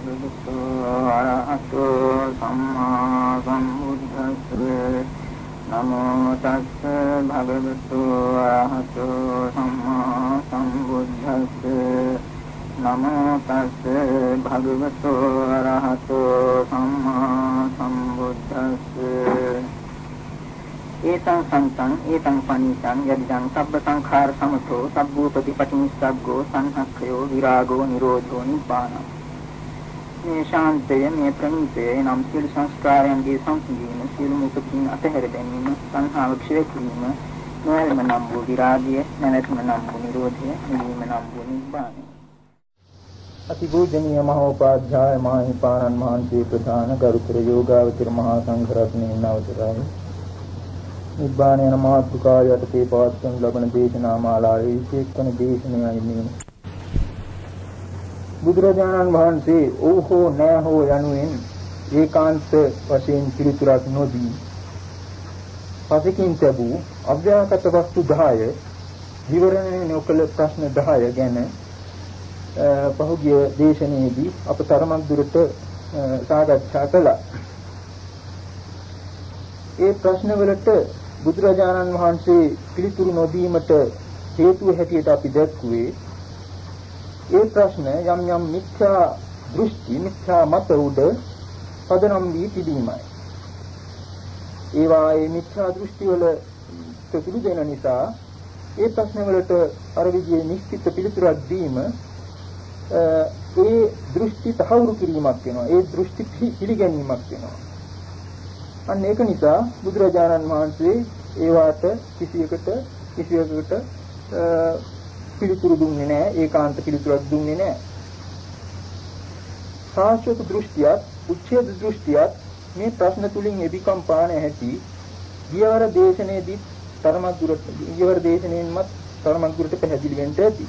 භගවතු ආරහතෝ සම්මා සම්බුද්දස්සේ නමෝ තස්ස භගවතු ආරහතෝ සම්මා සම්බුද්දස්සේ නමෝ තස්ස භගවතු ආරහතෝ සම්මා සම්බුද්දස්සේ ඒතං සන්තං ඒතං පනිතං යදිදං සබ්බ සංඛාර සමතෝ සබ්බූපති පටිනිස්සග්ගෝ සංහක්ඛයෝ විරාගෝ නිරෝධෝ නිබ්බානං। මේ ශාන්තය මේ ප්‍රණීතය නම් සියලු සංස්කාරයන්ගේ සංසිඳීම සියලු මුපතින් අතහැර දැමීම සංහාව ක්ෂය කිරීම නොයල්ම නම් වූ විරාගය නැවැත්ම නම් වූ නිරෝධය නිවීම නම් වූ නිබ්බානය අතිපූජනීය මහෝපාධ්‍යාය මාහිපාණන් මහන්සිය ප්‍රධාන ගරුතර යෝගාවචර මහා සංඝරත්නයන් අවසරයි නිබ්බාන යන මාතෘකාව යටතේ පවත්වන ලබන දේශනා මාලාවේ විශේෂ වන දේශනයයි මේ. බුදුරජාණන් වහන්සේ ඕහෝ නෑ හෝ යනුවෙන් ඒකාන්ත වශයෙන් පිළිතුරක් නොදී පසකින් ලැබූ අව්‍යාකට වස්තු 10 විවරණය නොකළ ප්‍රශ්න 10 ගැන පහුගිය දේශනාවේදී අප තරමක් දුරට සාකච්ඡා කළා. ඒ ප්‍රශ්නවලට බුදුරජාණන් වහන්සේ පිළිතුරු නොදීමට හේතුව හැටියට අපි දැක්ුවේ ඒ ප්‍රශ්න යම් යම් මිත්‍යා දෘෂ්ටි මිත්‍යා මත උඩ පදනම් වී තිබීමයි. ඒවා ඒ මිත්‍යා දෘෂ්ටි වල ප්‍රතිළු දෙන නිසා ඒ ප්‍රශ්න වලට අර විදිහේ නිශ්චිත පිළිතුරක් දීම ඒ දෘෂ්ටි තහවුරු කිරීමක් වෙනවා. ඒ දෘෂ්ටි පිළිගැනීමක් වෙනවා. අන්න ඒක නිසා බුදුරජාණන් වහන්සේ ඒවාට කිසියකට කිසියකට පිළිතුරු දුන්නේ නැහැ ඒකාන්ත පිළිතුරක් දුන්නේ නැහැ සාස්වත දෘෂ්ටියත් උච්ඡේද දෘෂ්ටියත් මේ ප්‍රශ්න තුලින් එබිකම් පාන ඇති ගියවර දේශනයේදී තරමක් දුරට ගියවර දේශනෙන්මත් තරමක් දුරට පැහැදිලි වෙන්න ඇති.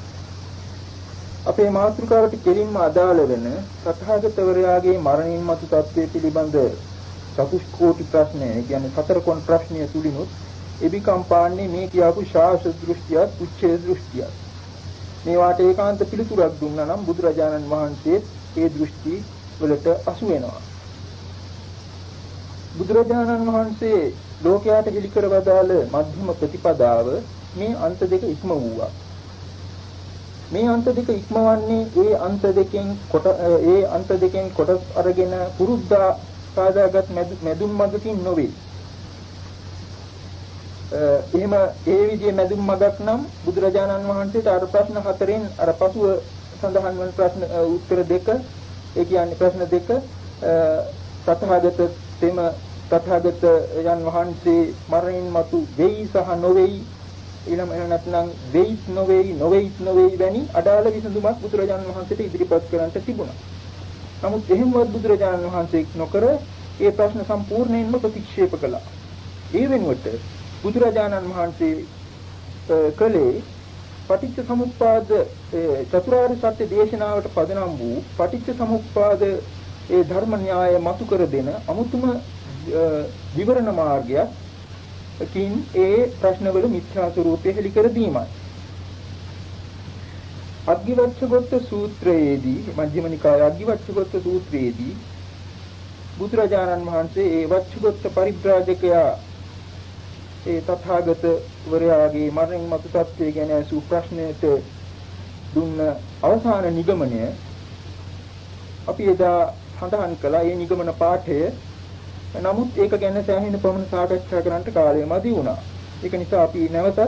අපේ මාතෘකාවට කෙලින්ම අදාළ වෙන සතහාගතවරයාගේ මරණින් මතු තත්ත්වයේ පිළිබඳ චතුෂ්කෝටි ප්‍රශ්නය කියන්නේ සතර කොන් ප්‍රශ්නය තුලිනුත් එබිකම් පාන්නේ මේ කියාපු ශාස්ත්‍ර දෘෂ්ටියත් උච්ඡේ දෘෂ්ටියත්. මේවාට ඒකාන්ත පිළිතුරක් දුන්නා නම් බුදුරජාණන් වහන්සේ ඒ දෘෂ්ටි වලට අසු වෙනවා බුදුරජාණන් වහන්සේ ලෝකයාට පිළිකර වදාළ මධ්‍යම ප්‍රතිපදාව මේ අන්ත දෙක ඉක්ම වූවා මේ අන්ත දෙක ඉක්මවන්නේ ඒ අන්ත දෙකෙන් කොට ඒ අන්ත දෙකෙන් කොටස් අරගෙන පුරුද්දා සාදාගත් මැදුම් මඟකින් නොවේ. එහෙම ඒ විදිහේ මැදුම් මඟක් නම් බුදුරජාණන් වහන්සේට අර ප්‍රශ්න හතරෙන් අර පසුව සඳහන් වන ප්‍රශ්න උත්තර දෙක ඒ කියන්නේ ප්‍රශ්න දෙක තථාගත තෙම තථාගත යන් වහන්සේ මරණින් මතු වෙයි සහ නොවේයි ඊළම එහෙම නැත්නම් වෙයිත් නොවේයි නොවේයිත් නොවේයි වැනි අඩාල විසඳුමක් බුදුරජාණන් වහන්සේට ඉදිරිපත් කරන්නට තිබුණා. නමුත් එහෙමවත් බුදුරජාණන් වහන්සේ නොකර ඒ ප්‍රශ්න සම්පූර්ණයෙන්ම ප්‍රතික්ෂේප කළා. ඒ වෙනුවට බුදුරජාණන් වහන්සේ කලේ පටිච්ච සමුප්පාද චතුරාර්ය සත්‍ය දේශනාවට පදනම් වූ පටිච්ච සමුප්පාද ඒ ධර්ම න්‍යාය මතු කර දෙන අමුතුම විවරණ මාර්ගයකින් ඒ ප්‍රශ්නවල මිත්‍යා ස්වરૂපය හෙළි කර දීමයි. අග්ගිවච්ඡගොත්ත සූත්‍රයේදී මජ්ක්‍ධිම නිකාය අග්ගිවච්ඡගොත්ත සූත්‍රයේදී බුදුරජාණන් වහන්සේ ඒ වච්ඡගොත්ත පරිබ්‍රාජකයා ඒ තථාගත වරයාගේ මරණින් මතු තත්ත්වය ගැන අසු ප්‍රශ්නයට දුන්න අවසාන නිගමනය අපි එදා සඳහන් කළා ඒ නිගමන පාඨය නමුත් ඒක ගැන සෑහෙන පමණ සාකච්ඡා කරන්නට කාලය මදි වුණා. ඒක නිසා අපි නැවතත්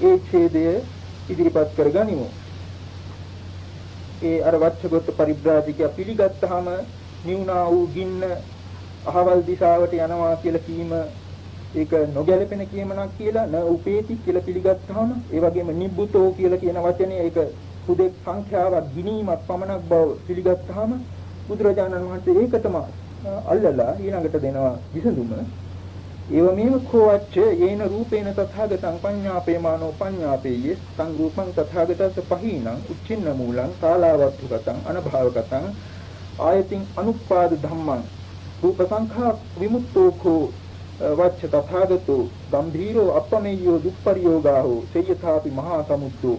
ඒ ඡේදය ඉදිරිපත් කරගනිමු. ඒ අර වච්චගත පරිබ්‍රාජිකයා පිළිගත්තාම නිවුනා වූ ගින්න අහවල් දිශාවට යනවා කියලා කීම ඒක නොගැලපෙන කියමනක් කියලා න උපේති කියලා පිළිගත්තාම ඒ වගේම නිබ්බුතෝ කියලා කියන වචනේ ඒක හුදෙක් සංඛ්‍යාවක් ගිනීමක් පමණක් බව පිළිගත්තාම බුදුරජාණන් වහන්සේ ඒකටම අල්ලලා ඊළඟට දෙනවා විසඳුම. ඒවමේව කෝවච්ච යේන රූපේන තථාගතං පඤ්ඤාපේමානෝ පඤ්ඤාපේයේ තං රූපං තථාගතස්ස පහීනං උච්චින්න මූලං කාලාවත්තුගතං අනභාවගතං ආයතින් අනුපාද ධම්මං රූප සංඛා විමුක්තෝ කෝ වච්ච තථාගතෝ ගම්භීරෝ අපමෙය්‍යෝ දුප්පරියෝගාහෝ සේයථාපි මහා සමුද්දෝ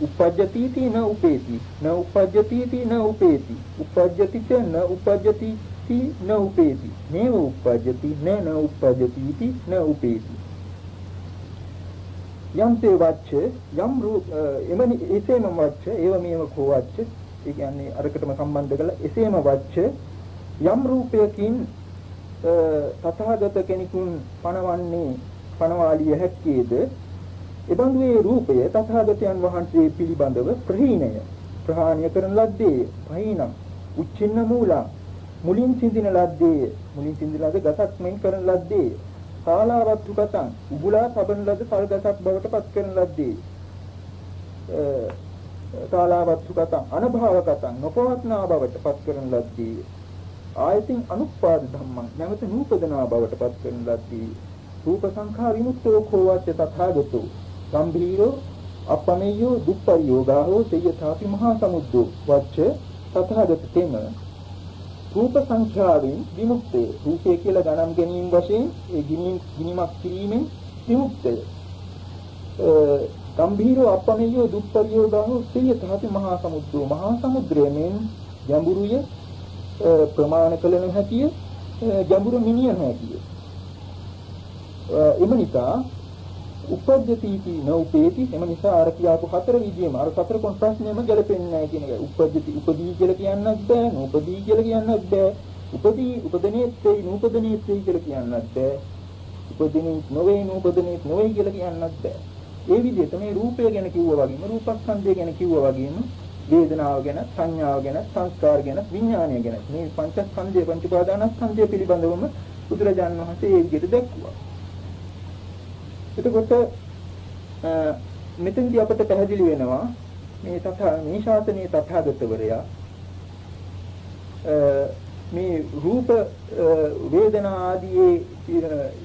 උපජ්ජති න උපේති න උපජ්ජති න උපේති උපජ්ජති ච න උපජ්ජති න උපේති නේව උපජ්ජති න න උපජ්ජති න උපේති. යම් තේ වච්ච යම් රූප එමනි එසේම වච්ච ඒව මේව කෝ වච්ච ඒ කියන්නේ අරකටම සම්බන්ධ කරලා එසේම වච්ච යම් රූපයකින් තථාගත කෙනෙකුන් පණවන්නේ පණවාලිය හැක්කේද? එබඳු ඒ රූපය තථාගතයන් වහන්සේ පිළිබඳව ප්‍රහීණය. ප්‍රහාණය කරන ලද්දේ පහිනම් උච්චින්න මූලං. මුලින් සිඳින ලද්දේ මුලින් සිඳින ලද ගසක් මෙන් කරන ලද්දේ. කාලාවත්තු කතං උගුලා සබන ලද සල් ගසක් බවට පත් කරන ලද්දේ. කාලාවත්තු කතං අනභව කතං නොපවත්නා බවට පත් කරන ලද්දේ. ආයතින් අනුපාද ධම්මං. නැවත නූපදනා බවට පත් කරන ලද්දේ රූප සංඛා විමුක්තෝ කෝවච්ච තථාගතෝ. ගම්භීරෝ අපමෙය්‍යෝ දුප්පරියෝගාහෝ තේයථාපි මහා සමුද්දෝ. වච්ච තථාගත තෙම. රූප සංඛ්‍යාවෙන් විමුක්තය. රූපය කියලා ගණන් ගැනීම වශයෙන් ඒ ගිනින් ගිනිමක් කිරීමෙන් විමුක්තය. ගම්භීරෝ අපමෙය්‍යෝ දුප්පරියෝගාහෝ තේයථාපි මහා සමුද්දෝ. මහා සමුද්‍රයෙන් ගැඹුරුය ප්‍රමාණ කළ නොහැකිය ගැඹුරු මිනිය නොහැකිය එම නිසා උපජ්ජති නෝපේති එම නිසා අර කියාපු හතර විදියම අර සතර කොන් ප්‍රශ්නයම ගැලපෙන්නේ නැහැ කියන එක. උපජ්ජති උපදී කියලා කියන්නත් බෑ, නෝපදී කියලා කියන්නත් බෑ. උපදී උපදනේත් වේ, නූපදනේත් වේ කියලා කියන්නත් බෑ. උපදිනේ නොවේ, නූපදනේත් නොවේ කියලා කියන්නත් බෑ. ඒ විදිහට මේ රූපය ගැන කිව්වා වගේම රූපස්කන්ධය ගැන කිව්වා වගේම වේදනාව ගැන සංඥාව ගැන සංස්කාර ගැන විඥානය ගැන මේ පංචස්කන්ධය පංච උපාදානස්කන්ධය පිළිබඳවම බුදුරජාණන් වහන්සේ ඒ විදිහට දැක්වුවා. එතකොට මෙතෙන්දී අපට පැහැදිලි වෙනවා මේ තථා මේ ශාසනයේ තථාගතවරයා මේ රූප වේදනා ආදී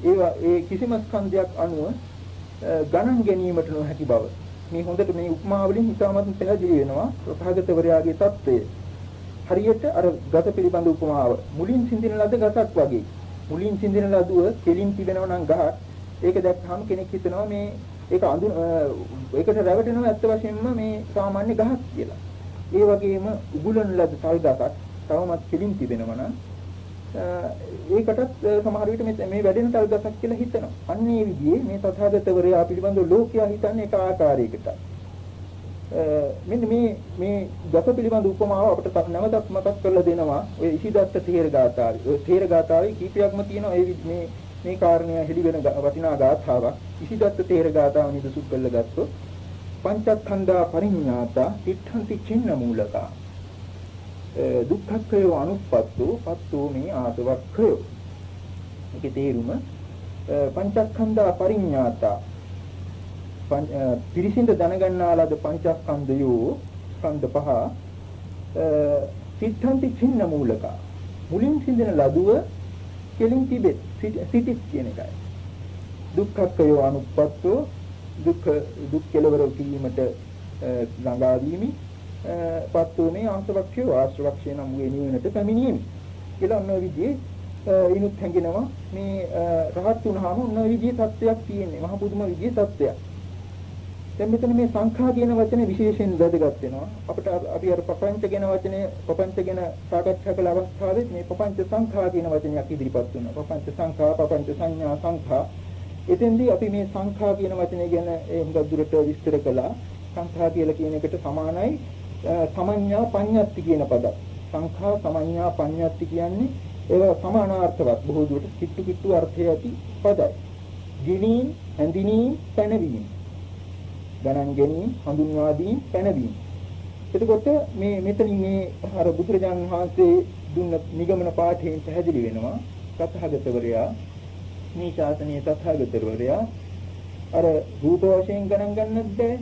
ඒවා ඒ කිසිම ස්කන්ධයක් අනුව ගණන් ගැනීමට නොහැකි බව මේ හොඳට මේ උපමා වලින් ඉතාමත් පැහැදිලි වෙනවා ප්‍රභාගතවරයාගේ தত্ত্বය. හරියට අර ගත පිළිබඳ උපමාව මුලින් සිඳින ලද ගතක් වගේ. මුලින් සිඳින ලදුව කෙලින් තිබෙනවා නම් ගහ ඒක දැක්කහම කෙනෙක් හිතනවා මේ ඒක අඳුන ඒකට රැවටෙනවා ඇත්ත වශයෙන්ම මේ සාමාන්‍ය ගහක් කියලා. ඒ වගේම උගුලන ලද තල් ගතක් තවමත් කෙලින් තිබෙනවා නම් ඒකටත් සමහර විට මේ වැඩෙන තල් ගසක් කියලා හිතනවා. අන්න ඒ විදිහේ මේ තථාගතවරයා පිළිබඳව ලෝකයා හිතන්නේ එක ආකාරයකට. මෙන්න මේ මේ ගස පිළිබඳ උපමාව අපිට නැවතත් මතක් කරලා දෙනවා. ඔය ඉසිදත්ත තේර ගාථාවේ. ඔය තේර ගාථාවේ කීපයක්ම තියෙනවා. ඒ මේ මේ කාරණය හෙළි වෙන වටිනා ගාථාවක් ඉසිදත්ත තේර ගාථාව නිදුසු කළ ගත්තොත් පංචස්කන්ධා පරිඤ්ඤාතා තිත්තන්ති චින්න මූලකා දුක්ඛක්ඛය අනුප්පත්තෝ පත්තෝ මේ ආසවක්ඛය. ඒකේ තේරුම පංචස්කන්ධා පරිඤ්ඤාතා. පිරිසිඳ දැනගන්නා ලද පංචස්කන්ධයෝ ස්කන්ධ පහ සිද්ධාන්ති චින්න මූලකා. මුලින් සිඳන ලදුව කෙලින් තිබෙත් සිටිස් කියන එකයි. දුක්ඛක්ඛයෝ අනුප්පත්තෝ දුක්ඛ දුක් කෙලවර කීමට ළඟා වීමි. පත්තෝ මේ ආශ්‍රවක්ෂය ආශ්‍රවක්ෂය නම් වේ නිවනට පැමිණීමි කියලා ඔන්න විදිහේ ඉනුත් හැඟෙනවා මේ රහත් වුණාම ඔන්න විදිහේ தත්වයක් තියෙන්නේ මහ පුදුම විදිහේ தත්වයක් දැන් මෙතන මේ සංඛා කියන වචනේ විශේෂයෙන් වැදගත් වෙනවා. අපිට අපි අර පපංච කියන වචනේ පපංච ගැන සාකච්ඡා කළ අවස්ථාවේ මේ පපංච සංඛා කියන වචනයක් ඉදිරිපත් වුණා. පපංච සංඛා, පපංච සංඥා සංඛා. එතෙන්දී අපි මේ සංඛා කියන වචනේ ගැන හුඟක් දුරට විස්තර කළා. සංඛා කියලා කියන එකට සමානයි සමඤ්ඤා පඤ්ඤාති කියන පද. සංඛා සමඤ්ඤා පඤ්ඤාති කියන්නේ ඒවා සමානාර්ථවත් බොහෝ දුරට කිට්ටු කිට්ටු අර්ථය ඇති පදයි. ගිනීම්, හැඳිනීම්, පැනවීම ගණන් ගැනීම හඳුන්වා දීම පැනවීම. එතකොට මේ මෙතනින් මේ අර බුදුරජාණන් වහන්සේ දුන්න නිගමන පාඨයෙන් පැහැදිලි වෙනවා තථාගතවරයා මේ ශාසනයේ තථාගතවරයා අර රූප වශයෙන් ගණන් ගන්නත් බෑ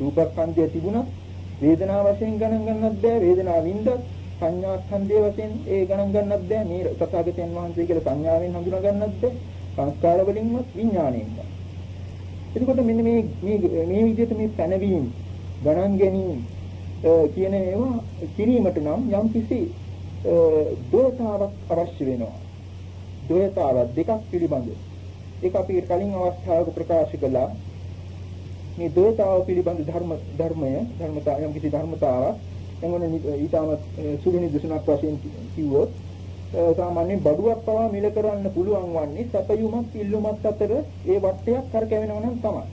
රූපස්කන්ධය තිබුණත් වේදනා වශයෙන් ගණන් ගන්නත් බෑ වේදනාවින්ද සංඥා ස්කන්ධය වශයෙන් ඒ ගණන් ගන්නත් බෑ මේ තථාගතයන් වහන්සේ කියලා සංඥාවෙන් හඳුනා ගන්නත් බෑ සංස්කාර වලින්වත් විඥාණයෙන්වත් එතකොට මෙන්න මේ මේ මේ විදිහට මේ පැනවීම ගණන් ගැනීම කියන ඒවා කිරීමට නම් යම් කිසි දෝතාවක් අවශ්‍ය වෙනවා. දෝතාවක් දෙකක් පිළිබඳ. ඒක අපි කලින් අවස්ථාවක ප්‍රකාශ කළා. මේ ද්වේතාව පිළිබඳ ධර්ම ධර්මය ධර්මතාව යම් කිසි ධර්මතාවක් එංගොන ඊටම සුළු නිදසුනක් වශයෙන් කිව්වොත් සාමාන්‍යයෙන් බඩුවක් පවා මිල කරන්න පුළුවන් වන්නේ සැපයුමක් ඉල්ලුමක් අතර ඒ වටයක් කරකැවෙනවා නම් තමයි.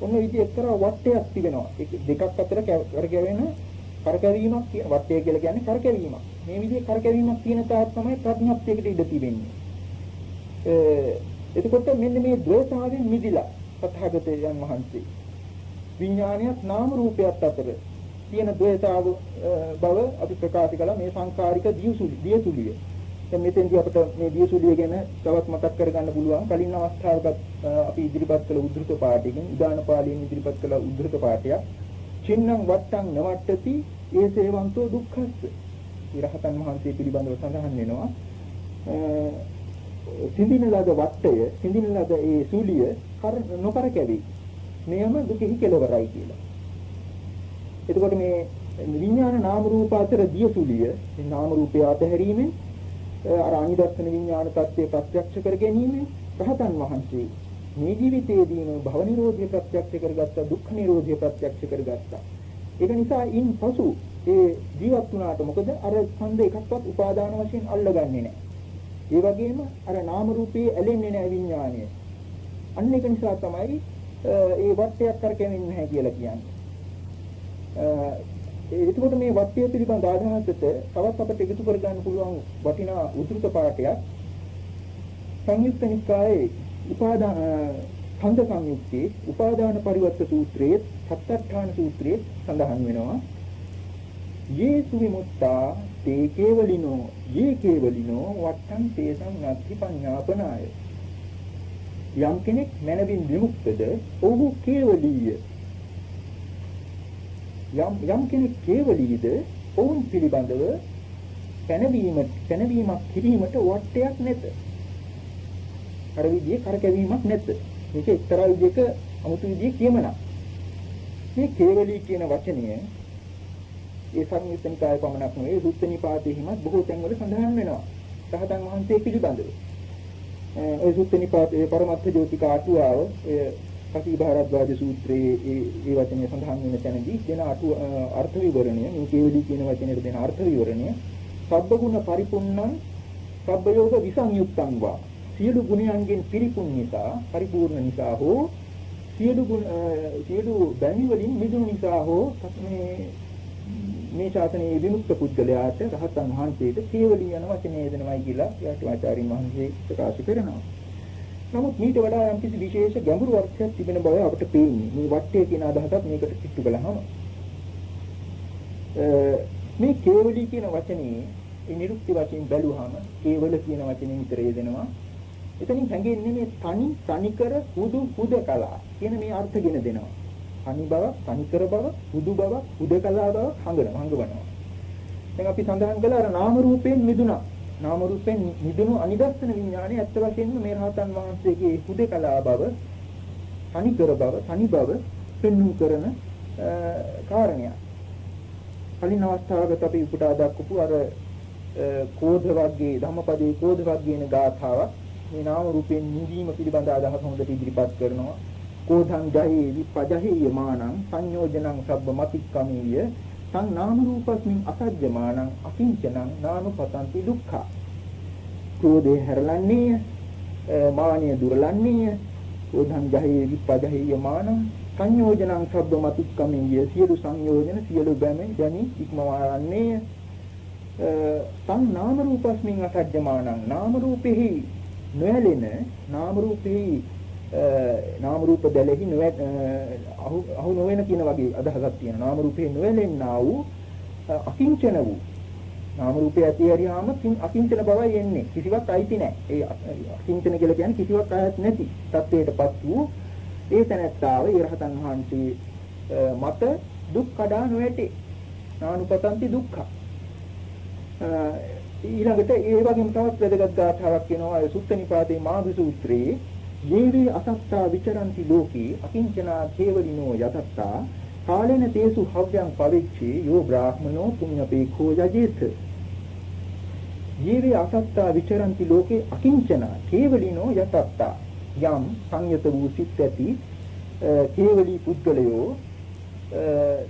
ඔන්න විදි එක්තරා වටයක් තිබෙනවා. ඒක දෙකක් අතර කරකැවෙන කරකැවීමක් කියන වටය කියලා කියන්නේ කරකැවීමක්. මේ විදිහේ කරකැවීමක් තියෙන තාක් තමයි ප්‍රඥප්තියකට ඉඩ තිබෙන්නේ. එතකොට මෙන්න මේ ද්වේෂාවෙන් මිදිලා තථාගතයන් වහන්සේ විඥානයත් නාම රූපයත් අතර තියෙන ද්වේතාව බව අපි ප්‍රකාශ කළා මේ සංකාරික දියසුලි දියසුලිය. දැන් මෙතෙන්දී අපිට මේ දියසුලිය ගැන තවත් මතක් කරගන්න පුළුවන්. කලින් අවස්ථාවක අපි ඉදිරිපත් කළ උද්දෘත පාඨයෙන් උදාන පාළියෙන් ඉදිරිපත් කළ උද්දෘත පාඨයක් චින්නම් වට්ටම් නවට්ටති ඒ සේවන්තෝ දුක්ඛස්ස. ඉරහතන් වහන්සේ පිළිබඳව සඳහන් වෙනවා. සිඳින ලද වට්ටය, සිඳින ලද ඒ සූලිය නොකර කැවි. මෙයම දුකෙහි කෙලවරයි කියලා. එතකොට මේ විඥාන නාම රූප අතර දියසුලිය මේ නාම රූපය අතහැරීමෙන් අර අනිදර්ශන විඥාන தත්ත්වය ප්‍රත්‍යක්ෂ කර ගැනීම රහතන් වහන්සේ මේ ජීවිතයේදීම භව නිරෝධය ප්‍රත්‍යක්ෂ කරගත්තා දුක්ඛ නිරෝධය ප්‍රත්‍යක්ෂ කරගත්තා. ඒක නිසා ඉන් පසු ඒ ජීවත් වුණාට මොකද? අර ඡන්ද එකක්වත් උපාදාන වශයෙන් අල්ලගන්නේ නැහැ. ඒ වගේම අර නාම රූපේ ඇලෙන්නේ නැහැ විඥානය අන්න ඒක නිසා තමයි ඒ වටයක් කරකෙන්නේ නැහැ කියලා කියන්නේ. එතකොට මේ වට්ටිය පිළිබඳ අදහසට තවත් අපිට එකතු කර ගන්න පුළුවන් වටිනා උද්දෘත පාඩයක්. සංයුක්ත නිකායේ උපාදාන ඡන්ද සංයුක්තේ උපාදාන පරිවර්ත සූත්‍රයේ සත්‍යඨාන සූත්‍රයේ සඳහන් වෙනවා. යේසු විමුක්තා තේ කේවලිනෝ යේ කේවලිනෝ වට්ටං තේසං නත්ති පඤ්ඤාපනාය. යම් කෙනෙක් මනවින් විමුක්තද ඔහු කේවලීය යම් යම් කෙනෙක් කේවලීද ඔවුන් පිළිබඳව පැනවීම පැනවීමක් කිරීමට වටයක් නැත. අර විදිහේ කරකැවීමක් නැත. මේක එක්තරා විදිහක අමුතු විදිහේ කියමනක්. මේ කේවලී කියන වචනය ඒ සංයුත්තනිකාය පමණක් නෙවෙයි සුත්ත නිපාතෙහිමත් බොහෝ තැන්වල සඳහන් වෙනවා. රහතන් වහන්සේ පිළිබඳව. ඒ සුත්ත නිපාතේ පරමත්ථ ජෝතික අටුවාව කසී භාරද්වාජ සූත්‍රයේ ඒ ඒ වචනේ සඳහන් වෙන තැනදී දෙන අටු අර්ථ විවරණය මේ කේවලී කියන වචනේට දෙන අර්ථ විවරණය සබ්බගුණ පරිපූර්ණං සබ්බයෝග විසංයුක්තං වා සියලු ගුණයන්ගෙන් පිරිපුන් නිසා පරිපූර්ණ නිසා හෝ සියලු ගුණ සියලු බැමි වලින් මිදුණු නිසා හෝ මේ මේ ශාසනයේ විමුක්ත පුද්ගලයාට රහතන් වහන්සේට කේවලී යන වචනේ දෙනවයි කියලා යාටවාචාරින් වහන්සේ ප්‍රකාශ කරනවා නමුත් මීට වඩා යම් කිසි විශේෂ ගැඹුරු අර්ථයක් තිබෙන බව අපිට පේන්නේ. මේ වට්ටය කියන අදහසත් මේකට කිට්ටු කළාම මේ කේවලී කියන වචනේ ඒ නිරුක්ති වශයෙන් බැලුවාම කේවල කියන වචනේ විතර යෙදෙනවා. එතනින් හැංගෙන්නේ මේ තනි තනිකර හුදු හුදකලා කියන මේ අර්ථගෙන දෙනවා. තනි බව, තනිකර බව, හුදු බව, හුදකලා බව හංගනවා, හංගවනවා. දැන් අපි සඳහන් කළා අර නාම රූපයෙන් මිදුණා. නාම රූපෙන් නිදුණු අනිදස්සන විඥානය ඇත්ත වශයෙන්ම මේ රහතන් වහන්සේගේ හුදේකලා බව, තනිකර බව, තනි බව පෙන්වු කරන කාරණයක්. කලින් අවස්ථාවකට අපි උපුටා දක්වපු අර කෝධ වර්ගයේ ධම්මපදයේ කෝධ වර්ගයේන ගාථාවක් මේ නාම රූපයෙන් නිදීම පිළිබඳ අදහස හොඳට ඉදිරිපත් කරනවා. කෝධං ජහේ විපජහේ යමානං සංයෝජනං සබ්බ මතික්කමීය සං නාම රූපස්මින් අසජ්ජමානං අකිංචනං නානුපතන්ති දුක්ඛ. ක්‍රෝධේ හැරලන්නේ මානිය දුරලන්නේ ඕධං ජහේ විපදහේ යමානං සංයෝජනං සබ්බ මතුක්කමිය සියලු සංයෝජන සියලු බැමි දැනි ඉක්මවාන්නේ සං නාම රූපස්මින් අසජ්ජමානං නාම රූපෙහි නොයලෙන නාම රූපෙහි නාම රූප දැලෙහි නොවැ අහු අහු නොවන කියන වගේ අදහසක් තියෙනවා. නාම රූපේ නොවැළෙන්නා වූ අකිංචන වූ නාම රූපය ඇති හරියාම අකිංචන බවයි එන්නේ. කිසිවක් අයිති නැහැ. ඒ අකිංචන කියලා කියන්නේ කිසිවක් අයත් නැති තත්වයටපත් වූ ඒ තැනැත්තාව ඉරහතන් වහන්සේ මත දුක් කඩා නොඇටි. නානුපතන්ති දුක්ඛ. ඊළඟට ඒ වගේම තවත් වැදගත් ගාථාවක් කියනවා සුත්ත නිපාතේ මාඝ සූත්‍රයේ ජීවී අසත්තා විචරಂತಿ ලෝකේ අකිංචනා කේවලිනෝ යතත්තා කාලේන තේසු හව්‍යං පවිච්චේ යෝ බ්‍රාහ්මනෝ පුඤ්ඤපේඛෝ යජේත. ජීවී අසත්තා විචරಂತಿ ලෝකේ අකිංචනා කේවලිනෝ යතත්තා. යම් සංයත වූ සිත් ඇති කේවලී පුද්ගලයෝ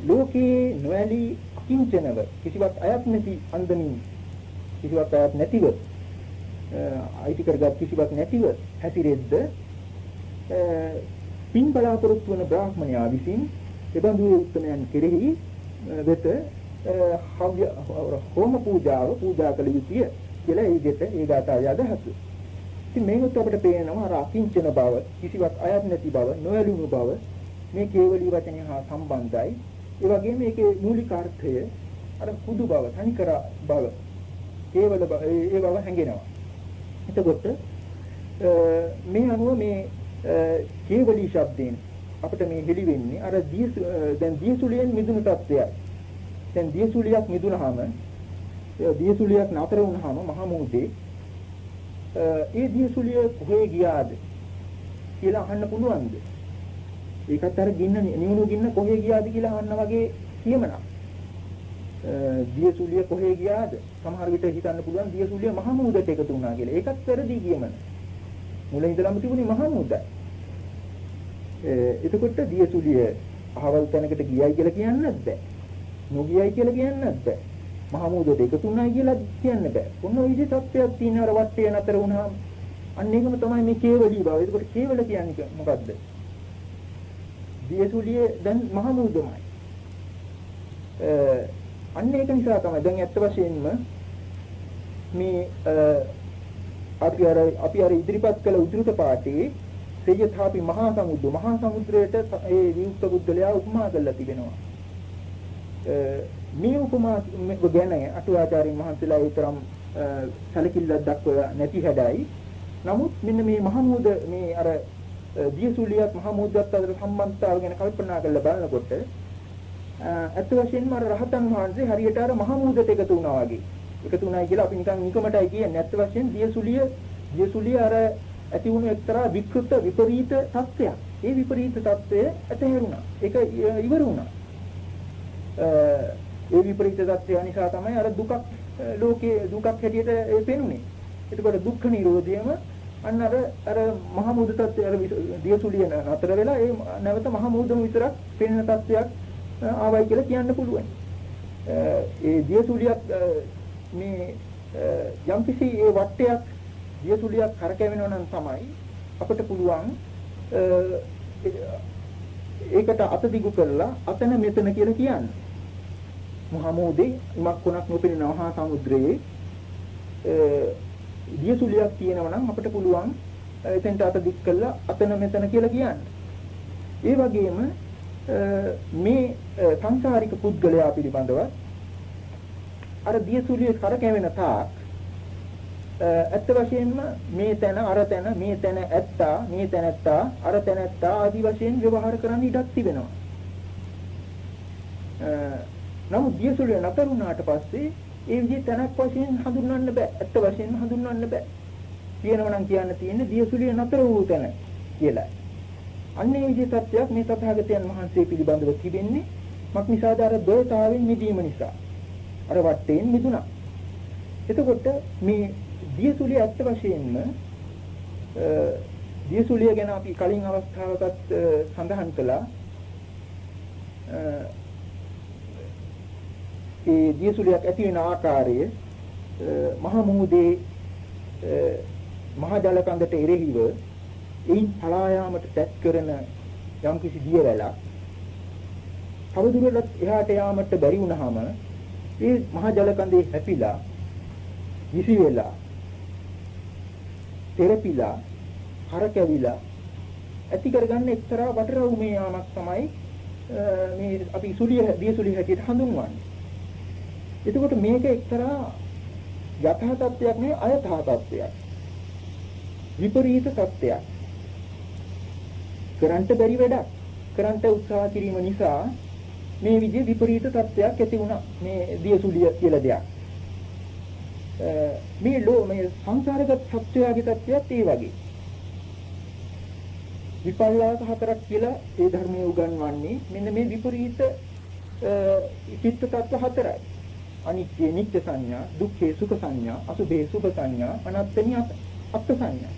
ලෝකේ නොඇලී කිංචනව කිසිවක් අයත් නැති අන්දමින් කිසිවක් අයත් නැතිව අයිති කරගත් කිසිවක් නැතිව හැසිරෙද්ද පින් බලාපොරොත්තු වන බ්‍රාහ්මණයා විසින් එබඳු උත්තරයන් කෙරෙහි වෙත හෝම පූජාව පූජා කළ යුතුය කියලා ඒ දෙට ඒ ගාථාවේ අදහස. ඉතින් මේකත් අපිට පේනවා අර අකිංචන බව, කිසිවක් අයත් නැති බව, නොඇලුණු බව මේ කේවලී වචනය හා සම්බන්ධයි. ඒ වගේම මේකේ මූලික අර්ථය අර කුදු බව, තනිකර බව, කේවල බව, ඒ බව හැඟෙනවා. එතකොට මේ අනුව මේ කේවලී ශබ්දයෙන් අපිට මේ හෙලි වෙන්නේ අර දිය දැන් දියසුලියෙන් මිදුණු තත්ත්වයයි. දැන් දියසුලියක් මිදුනහම දියසුලියක් නතර වුනහම මහා මොහොතේ ඒ දියසුලිය කොහේ ගියාද කියලා අහන්න පුළුවන්ද? ඒකත් අර ගින්න නිවුණු ගින්න කොහේ ගියාද කියලා අහන්න වගේ කියමනක්. දියසුලිය කොහේ ගියාද? සමහර විට හිතන්න පුළුවන් දියසුලිය මහා මොහොතට එකතු වුණා කියලා. ඒකත් වැරදි කියමන. මුලින් ඉඳලම තිබුණේ මහා මොහොතයි. එතකොට දියසුලිය අහවල් තැනකට ගියයි කියලා කියන්නත් බෑ. නොගියයි කියලා කියන්නත් බෑ. මහා මූදට එකතු වුණායි කියලා කියන්න බෑ. ඔන්න ඔය විදිහේ තත්ත්වයක් තියෙන අර වටේ නතර වුණාම අන්න ඒකම තමයි මේ කේවලී බව. එතකොට කේවල කියන්නේ මොකද්ද? දියසුලිය දැන් මහා මූදමයි. අන්න ඒක නිසා තමයි දැන් ඇත්ත වශයෙන්ම මේ අපි අර අපි අර ඉදිරිපත් කළ උද්ෘත පාඨයේ සේයථාපි මහා සමුද්‍ර මහා සමුද්‍රයට ඒ විමුක්ත බුද්ධලයා උපමා කරලා තිබෙනවා. මේ උපමා ගැන අටුවාචාරින් මහන්සියලා විතරම් සැලකිල්ලක් දක්වලා නැති හැඩයි. නමුත් මෙන්න මේ මහමූද මේ අර දියසුලියත් මහමූදත් අතර සම්බන්ධතාවය ගැන කල්පනා කරලා බලනකොට අත් වශයෙන්ම අර රහතන් වහන්සේ හරියට අර මහමූදට එකතු වුණා වගේ. එකතු වුණායි කියලා අපි නිකන් නිකමටයි කියන්නේ නැත්ත වශයෙන් දියසුලිය දියසුලිය අර ඇති වුණු එක්තරා විකෘත විපරීත තත්ත්වයක්. ඒ විපරීත තත්ත්වය ඇතහැරුණා. ඒක ඉවර වුණා. ඒ විපරීත தත්ත්වය නිසා තමයි අර දුකක් ලෝකයේ දුකක් හැටියට පෙනුනේ. එතකොට දුක්ඛ නිරෝධයම අන්න අර අර මහ මුද தත්ත්වය අර දියසුලිය නතර වෙලා ඒ නැවත මහ මුදම විතරක් පෙනෙන தත්ත්වයක් ආවයි කියලා කියන්න පුළුවන්. ඒ දියසුලියක් මේ යම්කිසි ඒ වටයක් දියසුලියක් කරකැවෙනවා නම් තමයි අපිට පුළුවන් ඒකට අත දිගු කරලා අතන මෙතන කියලා කියන්නේ. මහමෝදේ ඉමක් කොනක් නොපෙනෙන මහා සමුද්‍රයේ දියසුලියක් තියෙනවා නම් අපිට පුළුවන් එතෙන්ට අත දික් කරලා අතන මෙතන කියලා කියන්න. ඒ වගේම මේ සංසාරික පුද්ගලයා පිළිබඳව අර දියසුලිය කරකැවෙන තාක් ඇත්ත වශයෙන්ම මේ තැන අර තැන මේ තැන ඇත්තා මේ තැනැත්තා අර තැනැත්තා ආදි වශයෙන් ව්‍යවහාර කරන්න ඉඩක් තිබෙනවා. නමුත් දියසුලිය නතර වුණාට පස්සේ ඒ විදිහේ තැනක් වශයෙන් හඳුන්වන්න බෑ. ඇත්ත වශයෙන්ම හඳුන්වන්න බෑ. කියනවා නම් කියන්න තියෙන්නේ දියසුලිය නතර වූ තැන කියලා. අන්නේ විදිහේ තත්ත්වයක් මේ තථාගතයන් වහන්සේ පිළිබඳව තිබෙන්නේ මක් නිසාද අර දෝතාවෙන් මිදීම නිසා. අර වටේන් මිදුණා. එතකොට මේ දියසුලිය ඇත්ත වශයෙන්ම දියසුලිය ගැන අපි කලින් අවස්ථාවකත් සඳහන් කළා. ඒ දියසුලියක් ඇති වෙන ආකාරය මහ මුහුදේ මහ ජල කඳට එරෙහිව එයින් පලා යාමට තැත් කරන යම්කිසි දියවැලක් තවදුරටත් එහාට යාමට බැරි වුණාම ඒ මහ ජල කඳේ හැපිලා විසි වෙලා තෙරපිලා හරකැවිලා ඇති කරගන්න එක්තරා වටරවුමේ යාමක් තමයි මේ අපි සුලිය දියසුලිය හැටියට හඳුන්වන්නේ එතකොට මේක එක්තරා යථා තත්ත්වයක් නෙවෙයි අයථා තත්ත්වයක්. විපරීත තත්ත්වයක්. කරන්ට බැරි වැඩක්. කරන්ට උත්සාහ කිරීම නිසා මේ විදිහේ විපරීත තත්ත්වයක් ඇති වුණා. මේ දියසුලිය කියලා දෙයක්. මේ ලෝ මේ සංසාරගත සත්‍යයගේ තත්ත්වයක් ඒ වගේ. විපල්ලාස හතරක් කියලා ඒ ධර්මයේ උගන්වන්නේ මෙන්න මේ විපරීත චිත්ත තත්ත්ව හතරයි. අනිත්‍ය නිත්‍ය සංඥා, දුක්ඛේ සුඛ සංඥා, අසුභේ සුභ සංඥා, අනාත්මේ අත්ත් සංඥා.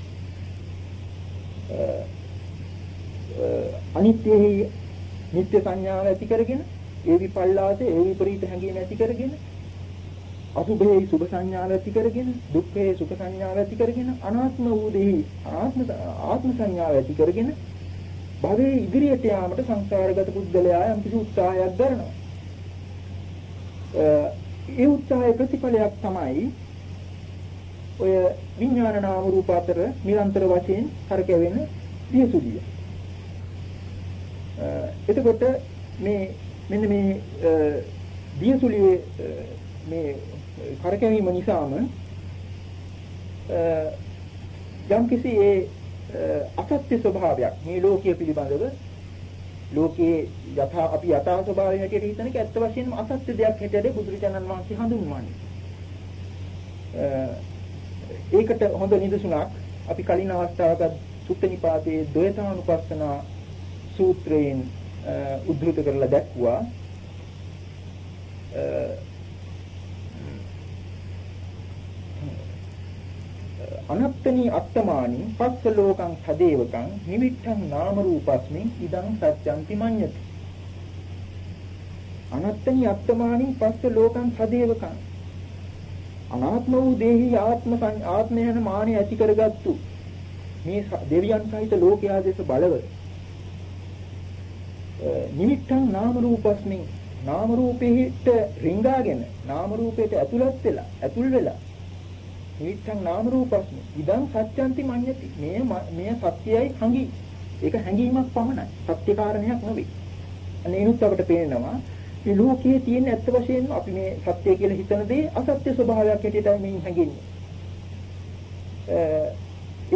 අනිත්‍යෙහි නිත්‍ය සංඥාව ඇති කරගෙන ඒ විපල්ලාසේ ඒ විපරීත හැඟීම ඇති කරගෙන අසුභයේ සුභ සංඥාව ඇති කරගෙන දුක්ඛයේ සුඛ සංඥාව ඇති කරගෙන අනාත්ම වූ දෙහි ආත්ම ආත්ම සංඥාව ඇති කරගෙන භවයේ ඉදිරියට යාමට සංසාරගත පුද්ගලයා යම් කිසි උත්සාහයක් දරනවා. ඒ උත්සාහයේ ප්‍රතිඵලයක් තමයි ඔය විඥාන නාම රූප අතර නිරන්තර වශයෙන් කරකැවෙන දියසුලිය. එතකොට මේ මෙන්න මේ දියසුලියේ මේ කරකැවීම නිසාම යම් කිසි ඒ අසත්‍ය ස්වභාවයක් මේ ලෝකයේ පිළිබඳව ලෝකයේ යථා අපි යථා ස්වභාවය හැටියට හිතන එක ඇත්ත වශයෙන්ම අසත්‍ය දෙයක් හැටියට බුදුරජාණන් වහන්සේ හඳුන්වන්නේ. ඒකට හොඳ නිදසුනක් අපි කලින් අවස්ථාවක සුත්තනිපාතයේ ද්වේතානුපස්සන සූත්‍රයෙන් උද්දෘත කරලා දැක්ුවා. අනත්තනී අත්තමානි පස්ස ලෝකං සදේවකං නිමිත්තං නාම රූපස්මින් ඉදං සත්‍යන්ති මඤ්ඤති අනත්තනී අත්තමානි පස්ස ලෝකං සදේවකං අනාත්ම වූ දේහි ආත්ම ආත්මය යන මානෙ ඇති කරගත්තු මේ දෙවියන් සහිත ලෝකයා දෙස බලව නිමිත්තං නාම රූපස්මින්. නාම රූපෙහිට රිංගාගෙන නාම රූපයට ඇතුළත් වෙලා ඇතුල් වෙලා. නිච්ඡං නාම රූපස්මි ඉදං සත්‍යන්ති මඤ්ඤති. මේ මේ සත්‍යයයි හඟි. ඒක හැඟීමක් පමණයි. සත්‍ය කාරණයක් නෙවෙයි අනේනුත් අපිට පේනවා මේ ලෝකයේ තියෙන ඇත්ත වශයෙන්ම අපි මේ සත්‍ය කියලා හිතන දේ අසත්‍ය ස්වභාවයක් හැටියටයි මේ හැඟෙන්නේ.